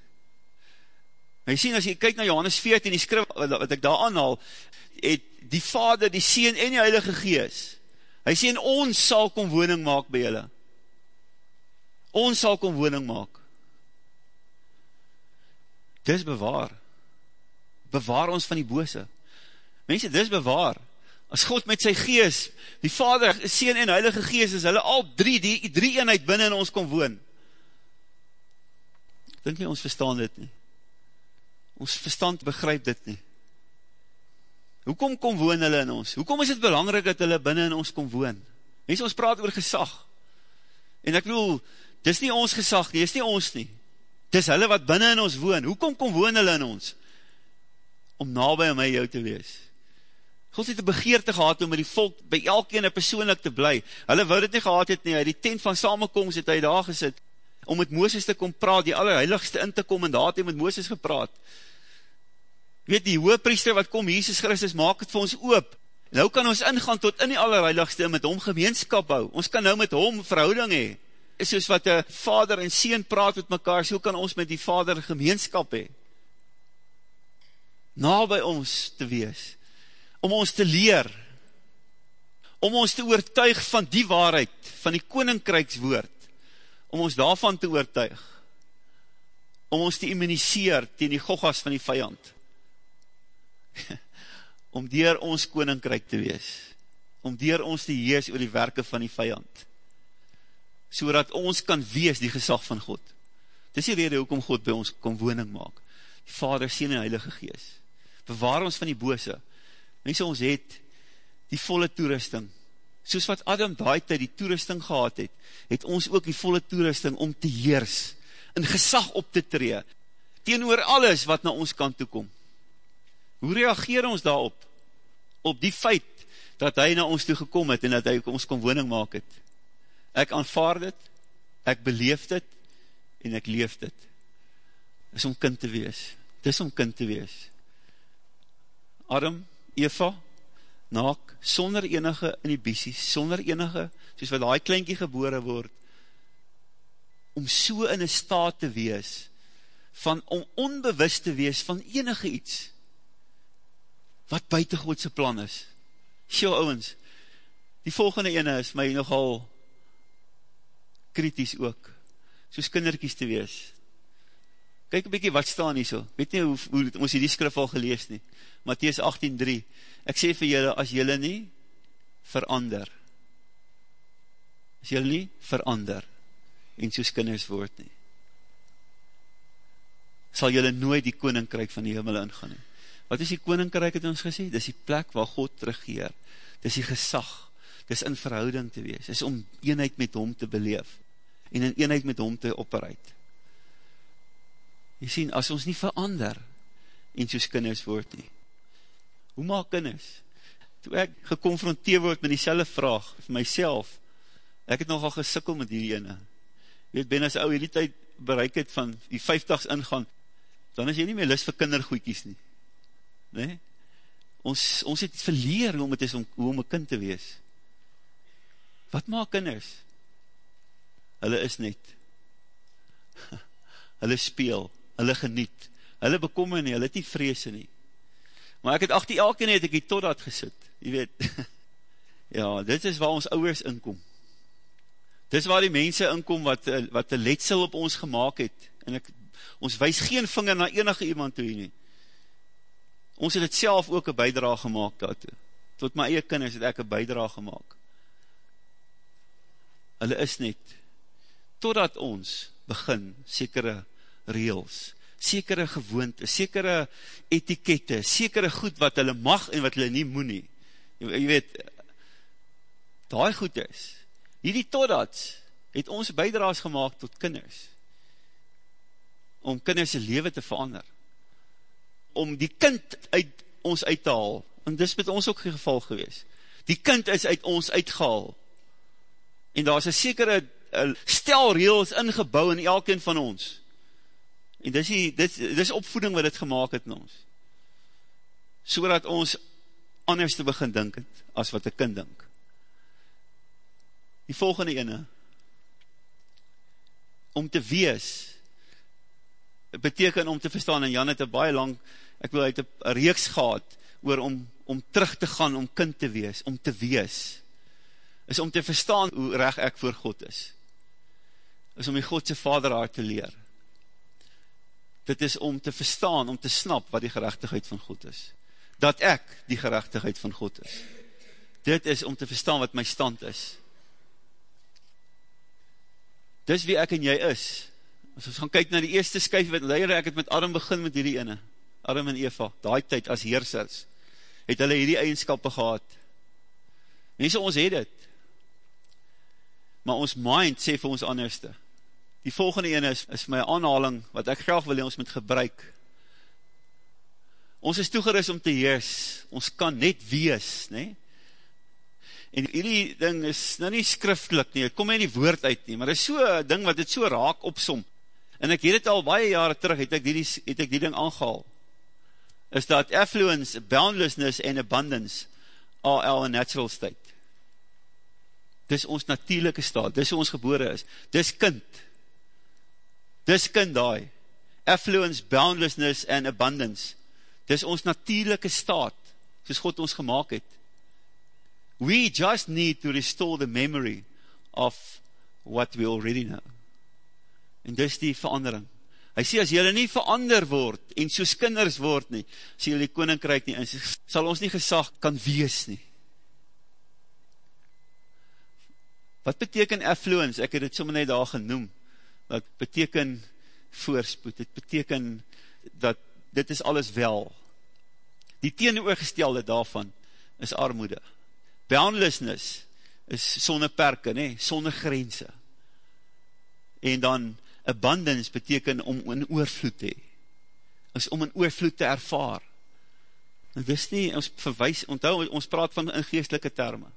En jy sien, as jy kyk na Johannes 14, die skrif wat, wat ek daar aanhaal, het die Vader, die Seen en die Heilige Gees, hy sê ons sal kom woning maak by julle. Ons sal kom woning maak. Dis bewaar bewaar ons van die bose. Mense, dis bewaar. As God met sy gees, die Vader, Seen en Heilige Gees, is hulle al drie, die drie eenheid binnen in ons kom woon. Dink nie ons verstaan dit nie. Ons verstand begryp dit nie. Hoekom kom woon hulle in ons? Hoekom is het belangrijk dat hulle binnen in ons kom woon? Mense, ons praat oor gesag. En ek bedoel, dis nie ons gesag nie, dis nie ons nie. Dis hulle wat binnen in ons woon. Hoekom kom woon hulle in ons? Om nabij aan my jou te wees. God het een begeerte gehad om met die volk by elkeen persoonlik te bly. Hulle wou dit nie gehad het nie, hy die tent van samenkomst het hy daar gesit, om met Mooses te kom praat, die allerheiligste in te kom, en daar het hy met Mooses gepraat. Weet die hoepriester wat kom, Jesus Christus, maak het vir ons oop. Nou kan ons ingaan tot in die allerheiligste, en met hom gemeenskap hou. Ons kan nou met hom verhouding hee. Soos wat die vader en sien praat met mekaar, so kan ons met die vader gemeenskap hee na by ons te wees, om ons te leer, om ons te oortuig van die waarheid, van die koninkrykswoord, om ons daarvan te oortuig, om ons te immuniseer tegen die gogas van die vijand, om dier ons koninkryk te wees, om dier ons te hees oor die werke van die vijand, so ons kan wees die gesag van God. Dis die rede hoekom God by ons kom woning maak. Die Vader, Seen en Heilige Gees bewaar ons van die bose. Mense, ons het die volle toerusting. Soos wat Adam daai tyd die toerusting gehad het, het ons ook die volle toerusting om te heers, in gesag op te tree, teenoor alles wat na ons kant toekom. Hoe reageer ons daarop? Op die feit, dat hy na ons toe gekom het, en dat hy ons kom woning maak het. Ek aanvaard het, ek beleef het, en ek leef het. Dis om kind te wees. Dis om kind te wees. Adam, Eva, naak, sonder enige inhibities, sonder enige, soos wat die kleinkie gebore word, om so in een staat te wees, van om onbewust te wees van enige iets, wat buiten Godse plan is. Sjo ouwens, die volgende ene is my nogal kritisch ook, soos kinderkies te wees. Kijk een bykie wat staan nie so, weet nie hoe, hoe ons hier die skrif al gelees nie, Matthies 18.3, ek sê vir julle, as julle nie verander, as julle nie verander, en soos kinders word nie, sal julle nooit die koninkryk van die hemel ingaan nie. Wat is die koninkryk het ons gesê? Dis die plek waar God regeer, dis die gesag, dis in verhouding te wees, dis om eenheid met hom te beleef, en in eenheid met hom te operuit. Jy sien, as ons nie verander, en soos kinders word nie, hoe maak kinders? Toe ek geconfronteer word met die vraag, vir myself, ek het nogal gesikkel met die ene. Weet, ben as ou die tyd bereik het van die vijfdags ingaan, dan is jy nie meer lust vir kindergoeikies nie. Nee? Ons, ons het verleer hoe het is om, hoe om een kind te wees. Wat maak kinders? Hulle is net. Hulle speel, hulle geniet, hulle bekommer nie, hulle het nie vreese nie. Maar ek het achter elke net, ek het tot dat gesit, jy weet. ja, dit is waar ons ouwers inkom. Dit is waar die mense inkom wat, wat die letsel op ons gemaakt het. En ek, ons wees geen vinger na enige iemand toe nie. Ons het het self ook een bijdrage gemaakt daartoe. Tot my eie kinders het ek een bijdrage gemaakt. Hulle is net, totdat ons begin sekere reels, sekere gewoonte, sekere etikette, sekere goed wat hulle mag en wat hulle nie moet nie. Jy, weet, daai goed is, hierdie totdat, het ons bijdraas gemaakt tot kinders, om kinders leven te verander, om die kind uit ons uit te haal, en dis met ons ook geval gewees, die kind is uit ons uitgehaal, en daar is een sekere stel reels ingebouw in elkeen van ons, en dis, die, dis, dis opvoeding wat het gemaakt het in ons, so dat ons anders te begin dink het, as wat een kind dink. Die volgende ene, om te wees, beteken om te verstaan, en Jan het een baie lang, ek wil uit een reeks gehad, oor om, om terug te gaan, om kind te wees, om te wees, is om te verstaan hoe reg ek voor God is, is om die Godse vaderhaar te leer, dit is om te verstaan, om te snap wat die gerechtigheid van God is, dat ek die gerechtigheid van God is, dit is om te verstaan wat my stand is, dis wie ek en jy is, as ons gaan kyk na die eerste skuif, wat leire ek het met Adam begin met hierdie ene, Adam en Eva, daai tyd as heersers, het hulle hierdie eigenskap gehad, mense ons het het, maar ons mind sê vir ons anderste, die volgende ene is, is my aanhaling, wat ek graag wil ons moet gebruik, ons is toegeris om te heers, ons kan net wees, nee, en hierdie ding is nou nie skriftelik nie, kom in die woord uit nie, maar het is so ding wat het so raak opsom, en ek het het al baie jare terug, het ek die, het ek die ding aangehaal, is dat affluence, boundlessness en abundance are our natural state. Dis ons natuurlijke staat, dis ons gebore is, dis kind, dis kind daai, affluence, boundlessness en abundance, dis ons natuurlijke staat, soos God ons gemaakt het, We just need to restore the memory of what we already know. En dis die verandering. Hy sê, as jylle nie verander word, en soos kinders word nie, sê jylle die koninkryk nie, en sal ons nie gesag kan wees nie. Wat beteken affluence? Ek het het sommer net daar genoem. Wat beteken voorspoed? Het beteken dat dit is alles wel. Die teenoorgestelde daarvan is armoede boundlessness is sonne perke, nee, sonne grense. En dan abundance beteken om in oorvloed te hee. Is om in oorvloed te ervaar. En dis nie, ons verwijs, onthou, ons praat van in geestelike termen.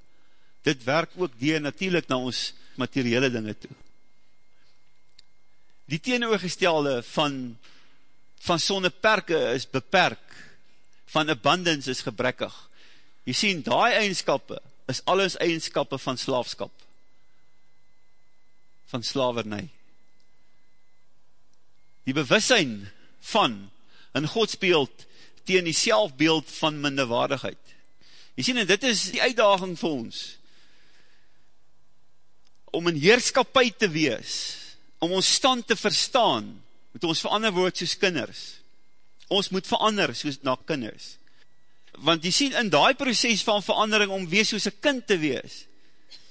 Dit werk ook die natuurlijk na ons materiële dinge toe. Die teenoorgestelde van van sonne perke is beperk, van abundance is gebrekkig. Jy sien, die eigenskappe is alles eigenskappe van slaafskap. Van slavernij. Die bewissijn van in godsbeeld tegen die selfbeeld van minderwaardigheid. Jy sien, en dit is die uitdaging vir ons. Om in heerskapie te wees, om ons stand te verstaan, moet ons verander word soos kinders. Ons moet verander soos na kinders want jy sien in die proces van verandering om wees soos een kind te wees,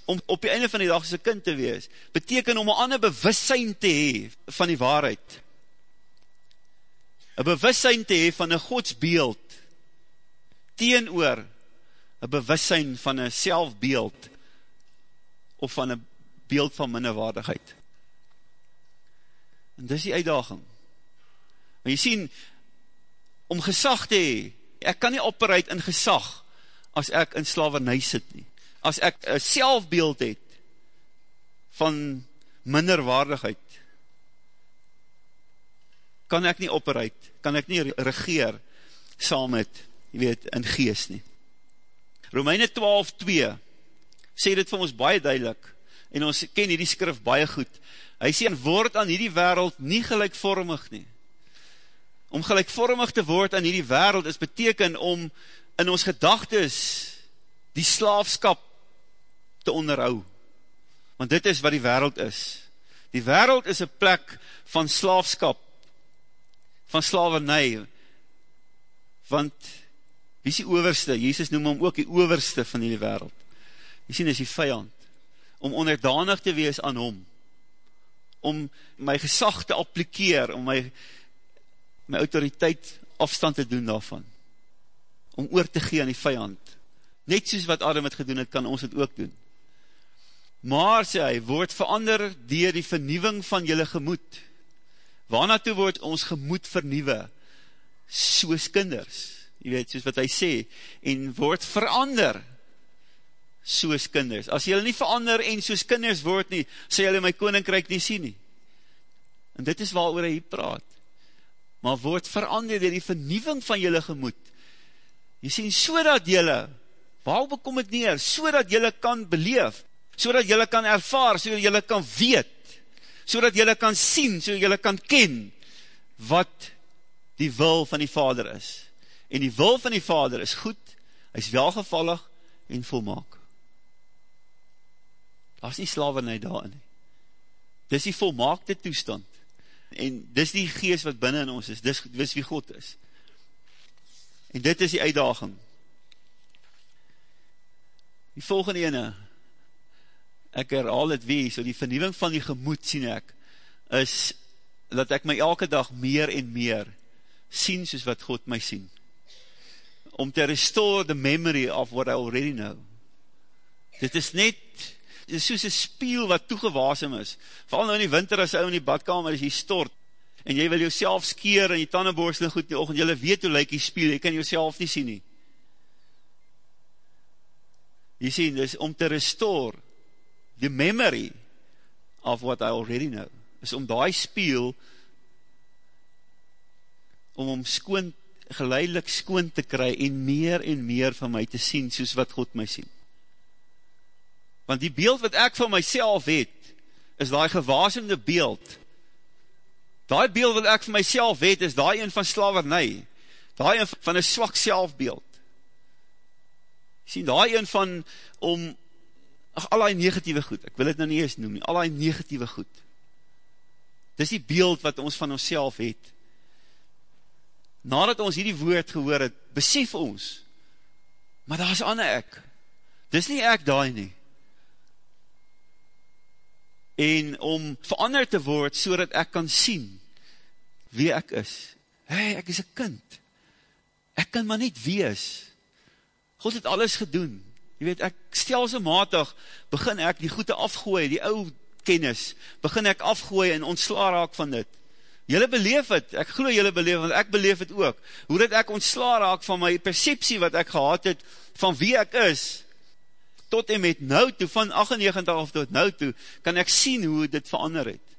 om op die einde van die dag soos een kind te wees, beteken om een ander bewussein te hee van die waarheid. Een bewussein te hee van een godsbeeld, teen oor een bewussein van een selfbeeld, of van een beeld van minderwaardigheid. En dis die uitdaging. Maar jy sien, om gesag te hee, ek kan nie operuit in gesag, as ek in slavernij sit nie. As ek een selfbeeld het, van minderwaardigheid, kan ek nie operuit, kan ek nie regeer, saam met jy weet, in gees nie. Romeine 12, 2, sê dit vir ons baie duidelik, en ons ken hierdie skrif baie goed, hy sê, word aan hierdie wereld nie gelijkvormig nie. Om gelijkvormig te word aan hierdie wereld, is beteken om in ons gedagtes die slaafskap te onderhou. Want dit is wat die wereld is. Die wereld is een plek van slaafskap, van slavernij, want wie is die overste? Jezus noem hom ook die overste van die wereld. Jy sien, is die vijand, om onderdanig te wees aan hom, om my gesag te applikeer, om my, my autoriteit afstand te doen daarvan, om oor te gee aan die vijand. Net soos wat Adam het gedoen het, kan ons het ook doen. Maar, sê hy, word verander dier die vernieuwing van jylle gemoed. Waarna toe word ons gemoed vernieuwe? Soos kinders, jy weet, soos wat hy sê, en word verander soos kinders. As jylle nie verander en soos kinders word nie, sê jylle my koninkryk nie sien nie. En dit is waar hy praat. Maar word verander dier die vernieuwing van jylle gemoed. Jy sien, so dat jylle, waar bekom het neer, so dat jylle kan beleef, so dat jylle kan ervaar, so dat jylle kan weet, so dat jylle kan sien, so dat jylle kan ken, wat die wil van die vader is. En die wil van die vader is goed, hy is welgevallig en volmaak. Daar is nie slavernij daarin nie. Dis die volmaakte toestand. En dis die geest wat binnen in ons is, dis, dis wie God is. En dit is die uitdaging. Die volgende ene, ek herhaal het wie, so die vernieuwing van die gemoed sien ek, is dat ek my elke dag meer en meer sien soos wat God my sien. Om te restore the memory of what I already know. Dit is net, is soos een spiel wat toegewasem is. Vooral nou in die winter as ou in die badkamer is jy stort, en jy wil jouself skeer en jy tandenborstel goed in die oogend, jy weet hoe lyk die spiel, jy kan jouself nie sien nie. Jy sien, dis om te restore the memory of what I already know, is om die spiel, om om skoon, geleidelik skoon te kry, en meer en meer van my te sien, soos wat God my sien. Want die beeld wat ek van myself het, is die gewasemde beeld. Die beeld wat ek van myself het, is die een van slavernij. Die een van een swak selfbeeld. Sien, die een van om ach, al die negatieve goed, ek wil het nou nie eens noem nie, al die negatieve goed, dis die beeld wat ons van ons het, nadat ons hierdie woord gehoor het, besef ons, maar daar is ander ek, dis nie ek daai nie, en om verander te word, so dat ek kan sien, wie ek is, hey, ek is een kind, ek kan maar net wees, God het alles gedoen, Jy weet, ek stelselmatig begin ek die goede afgooi, die ou kennis, begin ek afgooi en ontsla raak van dit. Julle beleef het, ek glo julle beleef, want ek beleef het ook, hoe dat ek ontsla raak van my perceptie wat ek gehad het, van wie ek is, tot en met nou toe, van 98 of tot nou toe, kan ek sien hoe dit verander het.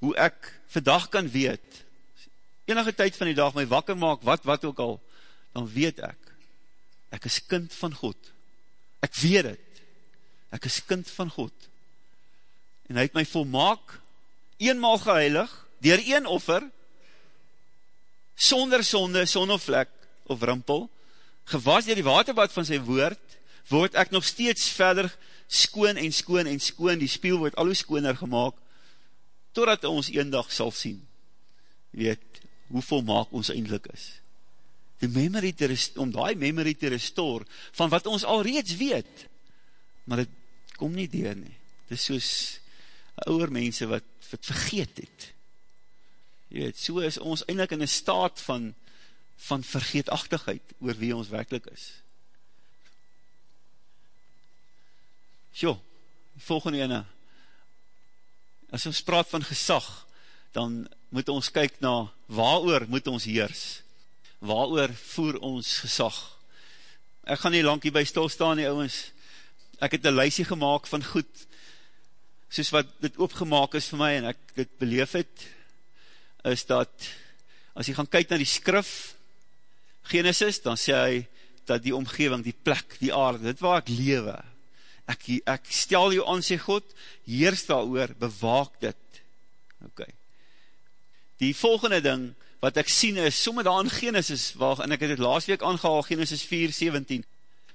Hoe ek vandag kan weet, enige tyd van die dag my wakker maak, wat, wat ook al, dan weet ek, ek is kind van God, Ek weet het. Ek is kind van God. En hy het my volmaak, eenmaal geheilig, dier een offer, sonder sonde, sonder vlek of rimpel, gewas dier die waterbad van sy woord, word ek nog steeds verder skoon en skoon en skoon, die spiel word al hoe skooner gemaakt, totdat ons een dag sal sien, weet, hoe volmaak ons eindelijk is. Die memory te restore, om die memory te restore, van wat ons al reeds weet, maar het kom nie deur nie, het is soos ouwe mense wat, wat vergeet het, jy weet, so is ons eindelijk in een staat van, van vergeetachtigheid, oor wie ons werkelijk is. Jo, die volgende ene, as ons praat van gesag, dan moet ons kyk na, waar moet ons heers, waar voer ons gesag. Ek gaan nie lang hierby stilstaan nie, ouwens. Ek het een lysie gemaakt van goed, soos wat dit opgemaak is vir my, en ek dit beleef het, is dat, as jy gaan kyk na die skrif, Genesis, dan sê hy, dat die omgeving, die plek, die aarde, dit waar ek lewe, ek, ek stel jou aan, sê God, heers daar oor, bewaak dit. Ok. Die volgende ding, wat ek sien is, somme daar in Genesis, waar, en ek het het laas week aangehaal, Genesis 4, 17,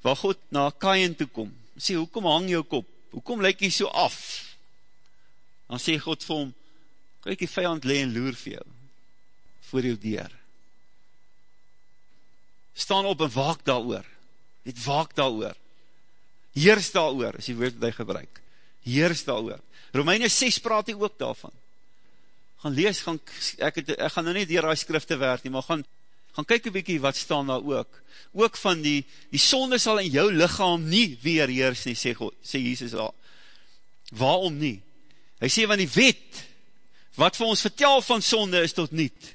waar God na Kain toe kom, sê, hoekom hang jou kop? Hoekom lyk jy so af? Dan sê God vir hom, kyk die vijand le en loer vir jou, voor jou deur. Staan op en waak daar oor, het waak daar oor, heers daar oor, is die woord wat hy gebruik, heers daar oor. Romeine 6 praat hy ook daarvan, gaan lees, gaan, ek, het, ek gaan nou nie dier die skrifte werk nie, maar gaan, gaan kyk een bykie wat staan daar ook, ook van die, die sonde sal in jou lichaam nie weer heers nie, sê, God, sê Jesus al, waarom nie? Hy sê, want die wet, wat vir ons vertel van sonde is tot niet.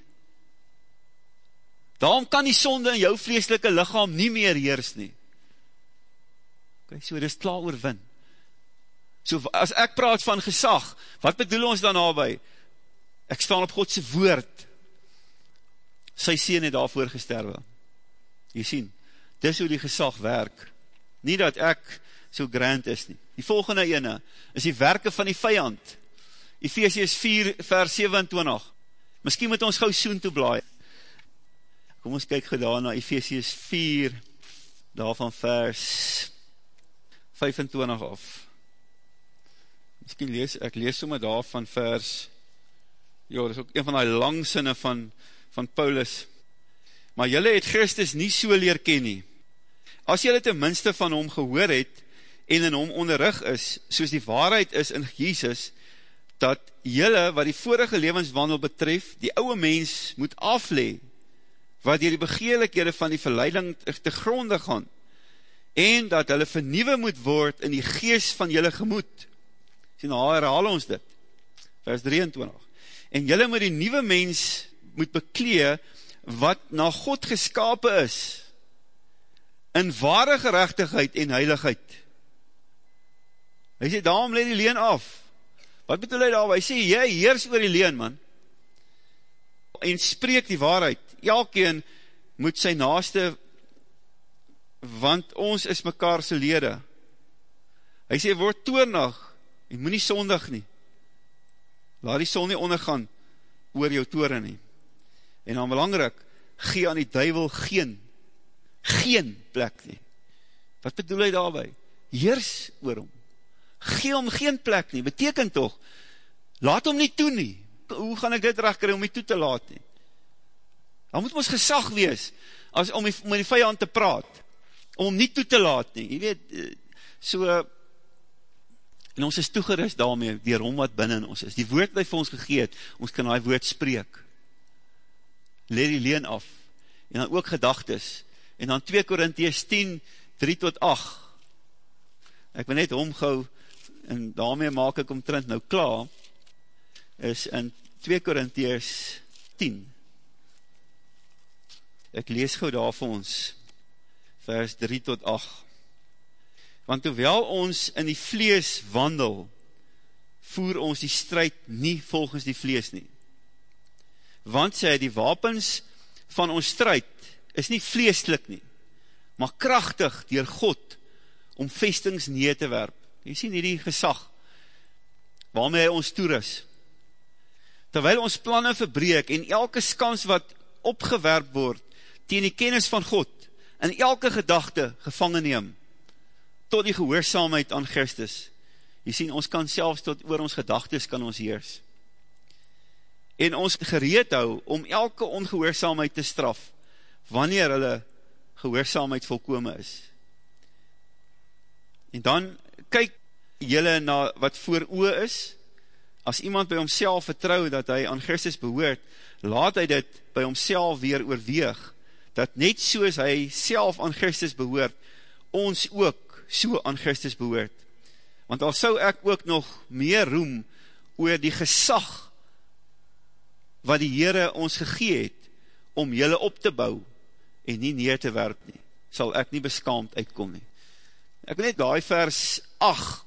Daarom kan die sonde in jou vleeslike lichaam nie meer heers nie. Ok, so dit is klaar oorwin. So as ek praat van gesag, wat bedoel ons dan nabij? Ek staan op Godse woord. Sy sien het daarvoor gesterwe. Jy sien, dis hoe die gesag werk. Nie dat ek so grand is nie. Die volgende ene is die werke van die vijand. Ephesians 4 vers 27. Misschien moet ons gauw soen toe blaai. Kom ons kyk gedaan na Ephesians 4, daarvan vers 25 af. Misschien lees, ek lees sommer daarvan vers, ja, dit is ook een van die langsinne van, van Paulus. Maar jylle het Christus nie so leer ken nie. As jylle ten minste van hom gehoor het, en in hom onderrig is, soos die waarheid is in Jesus, dat jylle, wat die vorige levenswandel betref, die ouwe mens moet aflee, wat die begeerlikhede van die verleiding te gronde gaan, en dat hulle vernieuwe moet word in die geest van jylle gemoed. Sien, nou herhaal ons dit, vers 23. En jylle moet die nieuwe mens moet beklee, wat na God geskapen is, in ware gerechtigheid en heiligheid. Hy sê, daarom leid die leen af. Wat bedoel hy daar? Hy sê, jy heers oor die leen, man. En spreek die waarheid. Elkeen moet sy naaste, want ons is mekaar sy lede. Hy sê, word toornig, en moet nie sondig nie. Laat die son nie ondergaan oor jou toren nie. En dan belangrijk, gee aan die duivel geen, geen plek nie. Wat bedoel hy daarby? Heers oor hom gee hom geen plek nie, beteken toch, laat hom nie toe nie, hoe gaan ek dit recht kry om nie toe te laat nie, dan moet ons gesag wees, as om die, om die vijand te praat, om hom nie toe te laat nie, jy weet, eh, so, en ons is toegerust daarmee, dier hom wat binnen ons is, die woord wat hy vir ons gegeet, ons kan die woord spreek, leer die leen af, en dan ook gedagtes, en dan 2 Korinties 10, 3 tot 8, ek wil net omgou, en daarmee maak ek omtrent nou klaar, is in 2 Korinties 10. Ek lees gauw daar vir ons, vers 3 tot 8. Want hoewel ons in die vlees wandel, voer ons die strijd nie volgens die vlees nie. Want sê, die wapens van ons strijd is nie vleeslik nie, maar krachtig dier God om vestings neer te werp Jy sien hierdie gesag, waarmee hy ons toeris. Terwyl ons plannen verbreek en elke skans wat opgewerp word, teen die kennis van God, in elke gedachte gevangen neem, tot die gehoorzaamheid aan Christus. Jy sien, ons kan selfs tot oor ons gedagtes kan ons heers. En ons gereed hou om elke ongehoorzaamheid te straf, wanneer hulle gehoorzaamheid volkome is. En dan kyk jylle na wat voor oe is, as iemand by homself vertrouw dat hy aan Christus behoort, laat hy dit by homself weer oorweeg, dat net soos hy self aan Christus behoort, ons ook so aan Christus behoort. Want al sou ek ook nog meer roem oor die gesag wat die Heere ons gegee het om jylle op te bou en nie neer te werp nie, sal ek nie beskaamd uitkom nie. Ek wil net daai vers 8,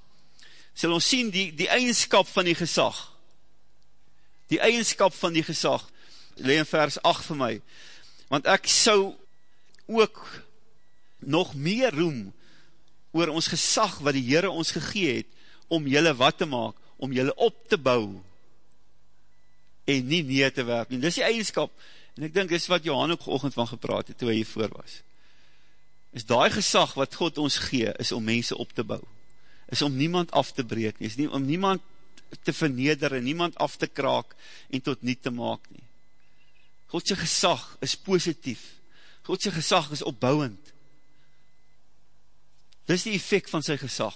sal ons sien die, die eigenskap van die gesag. Die eigenskap van die gesag, lees in vers 8 vir my. Want ek sou ook nog meer roem oor ons gesag wat die Heere ons gegee het, om jylle wat te maak, om jylle op te bou, en nie neer te werp nie. Dis die eigenskap, en ek dink, dis wat Johan ook geochtend van gepraat het, toe hy hiervoor was. Is die gesag wat God ons gee, is om mense op te bou. Is om niemand af te breek nie, is nie, om niemand te verneder, en niemand af te kraak, en tot niet te maak nie. Godse gesag is positief. Godse gesag is opbouwend. Dis die effect van sy gesag.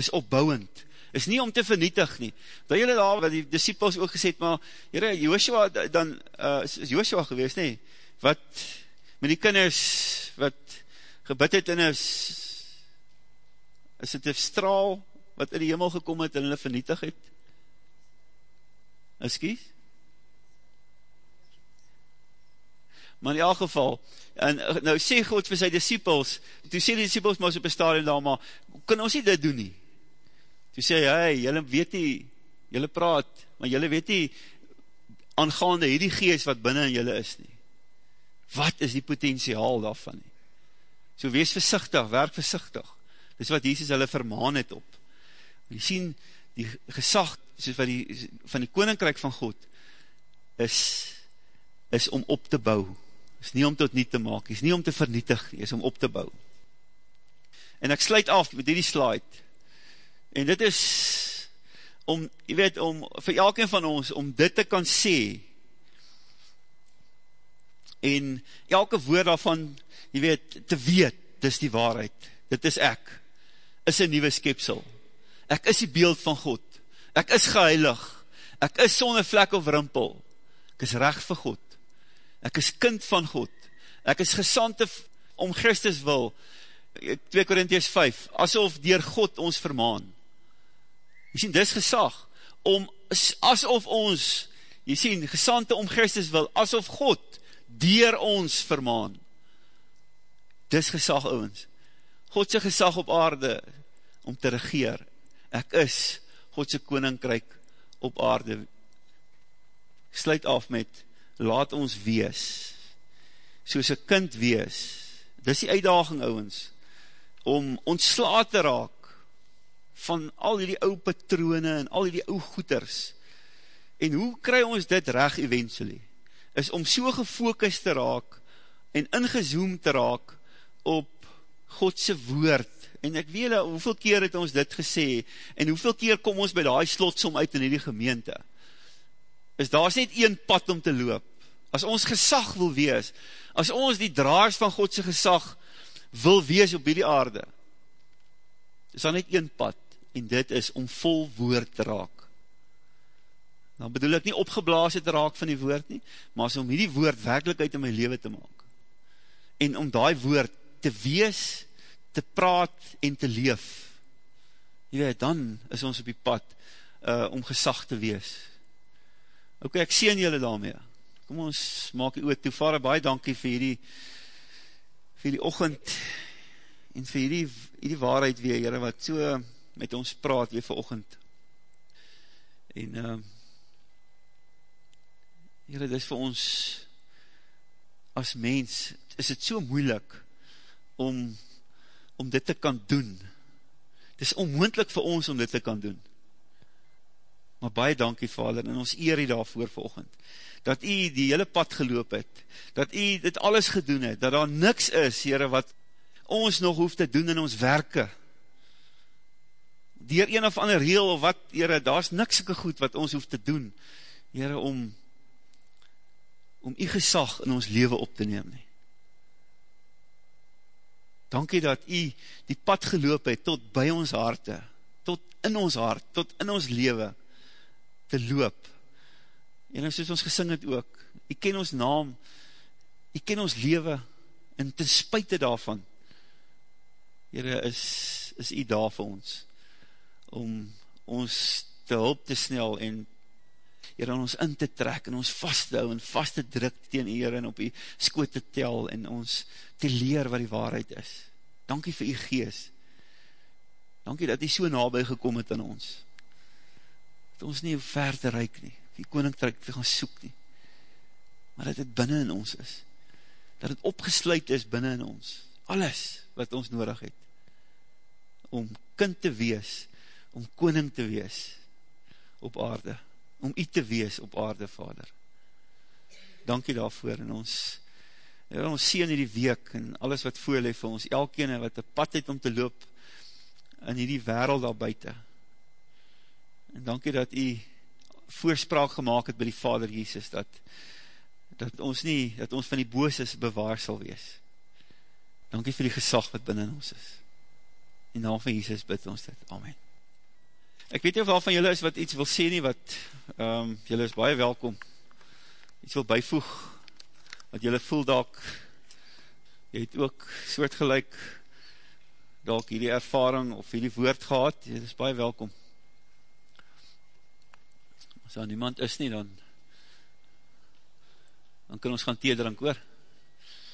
Is opbouwend is nie om te vernietig nie. Dat jylle daar, wat die disciples ook gesê het, maar, jyre, Joshua, dan, uh, is Joshua gewees, nie, wat, met die kinders, wat gebid het in is, is het een straal, wat in die hemel gekom het, en hulle vernietig het? Excuse? Maar in elk geval, en nou sê God vir sy disciples, toe sê die disciples maar so op een stadium daar, maar, kan ons nie dit doen nie? Toe sê hy, hey, jylle weet nie, jylle praat, maar jylle weet nie, aangaande hierdie geest wat binnen in jylle is nie. Wat is die potentiaal daarvan nie? So wees versichtig, werk versichtig. Dis wat Jesus hulle vermaan het op. En jy sien, die gesag soos wat die, van die koninkryk van God is, is om op te bou. Is nie om tot niet te maak, is nie om te vernietig, is om op te bou. En ek sluit af met die slide, En dit is om, jy weet, om vir elkeen van ons, om dit te kan sê, en elke woord daarvan, jy weet, te weet, dis die waarheid, dit is ek, is een nieuwe skepsel, ek is die beeld van God, ek is geheilig, ek is sonder vlek of rimpel, ek is recht vir God, ek is kind van God, ek is gesante om Christus wil, 2 Korinties 5, asof dier God ons vermaan, Jy sien, dis gesag, om, asof ons, jy sien, gesante om Christus wil, asof God, dier ons vermaan. Dis gesag, ouwens. Godse gesag op aarde, om te regeer. Ek is, Godse koninkryk op aarde. Sluit af met, laat ons wees, soos een kind wees. Dis die uitdaging, ouwens, om ontsla te raak, van al die ou patrone en al die ou goeders. En hoe kry ons dit reg eventually? Is om so gefokus te raak en ingezoom te raak op Godse woord. En ek weet hoeveel keer het ons dit gesê en hoeveel keer kom ons by die slotsom uit in die gemeente. Is daar net een pad om te loop. As ons gesag wil wees, as ons die draars van Godse gesag wil wees op die aarde, is daar net een pad en dit is om vol woord te raak. Dan bedoel ek nie opgeblaas te raak van die woord nie, maar as om die woord werkelijkheid in my leven te maak. En om die woord te wees, te praat en te leef. Jy weet, dan is ons op die pad uh, om gesag te wees. Ok, ek sien julle daarmee. Kom ons maak die oot toe. Vader, baie dankie vir die vir die ochend en vir die, die waarheid weer, jyre, wat so met ons praat weer verochend. En, uh, Heere, dit is vir ons, as mens, is het so moeilik, om, om dit te kan doen. Het is onmoendlik vir ons, om dit te kan doen. Maar baie dankie, Vader, en ons eer hier daarvoor verochend, dat u die hele pad geloop het, dat u dit alles gedoen het, dat daar niks is, Heere, wat ons nog hoef te doen in ons werke, dier een of ander reel of wat, Heere, daar is niks soke goed wat ons hoef te doen, Heere, om om u gesag in ons leven op te neem nie. Dankie dat u die pad geloop het tot by ons harte, tot in ons hart, tot in ons leven te loop. En soos ons gesing het ook, u ken ons naam, u ken ons leven, en ten spuite daarvan, Heere, is, is u daar vir ons om ons te hulp te snel en aan ons in te trek en ons vast te hou en vast te druk tegen hier en op die skoot te tel en ons te leer wat die waarheid is. Dankie vir die gees. Dankie dat die so nabij gekom het aan ons. Dat ons nie ver te reik nie, die koninkrijk te gaan soek nie, maar dat het binnen in ons is. dat het opgesluit is binnen in ons, alles wat ons nodig het, om kind te wees, om koning te wees op aarde, om u te wees op aarde, Vader. Dankie daarvoor en ons, ja, ons sien in die week en alles wat voorleef vir ons, elkene wat een pad het om te loop in die wereld daar buiten. En dankie dat u voorspraak gemaakt het by die Vader Jesus, dat, dat ons nie, dat ons van die booses bewaar sal wees. Dankie vir die gesag wat binnen ons is. In naam van Jesus bid ons dit. Amen. Ek weet nie of al van julle is wat iets wil sê nie, wat um, julle is baie welkom. Iets wil bijvoeg, wat julle voel dalk, jy het ook soortgelijk dalk hierdie ervaring of hierdie woord gehad, jy is baie welkom. As daar niemand is nie, dan dan kan ons gaan thee drink, hoor.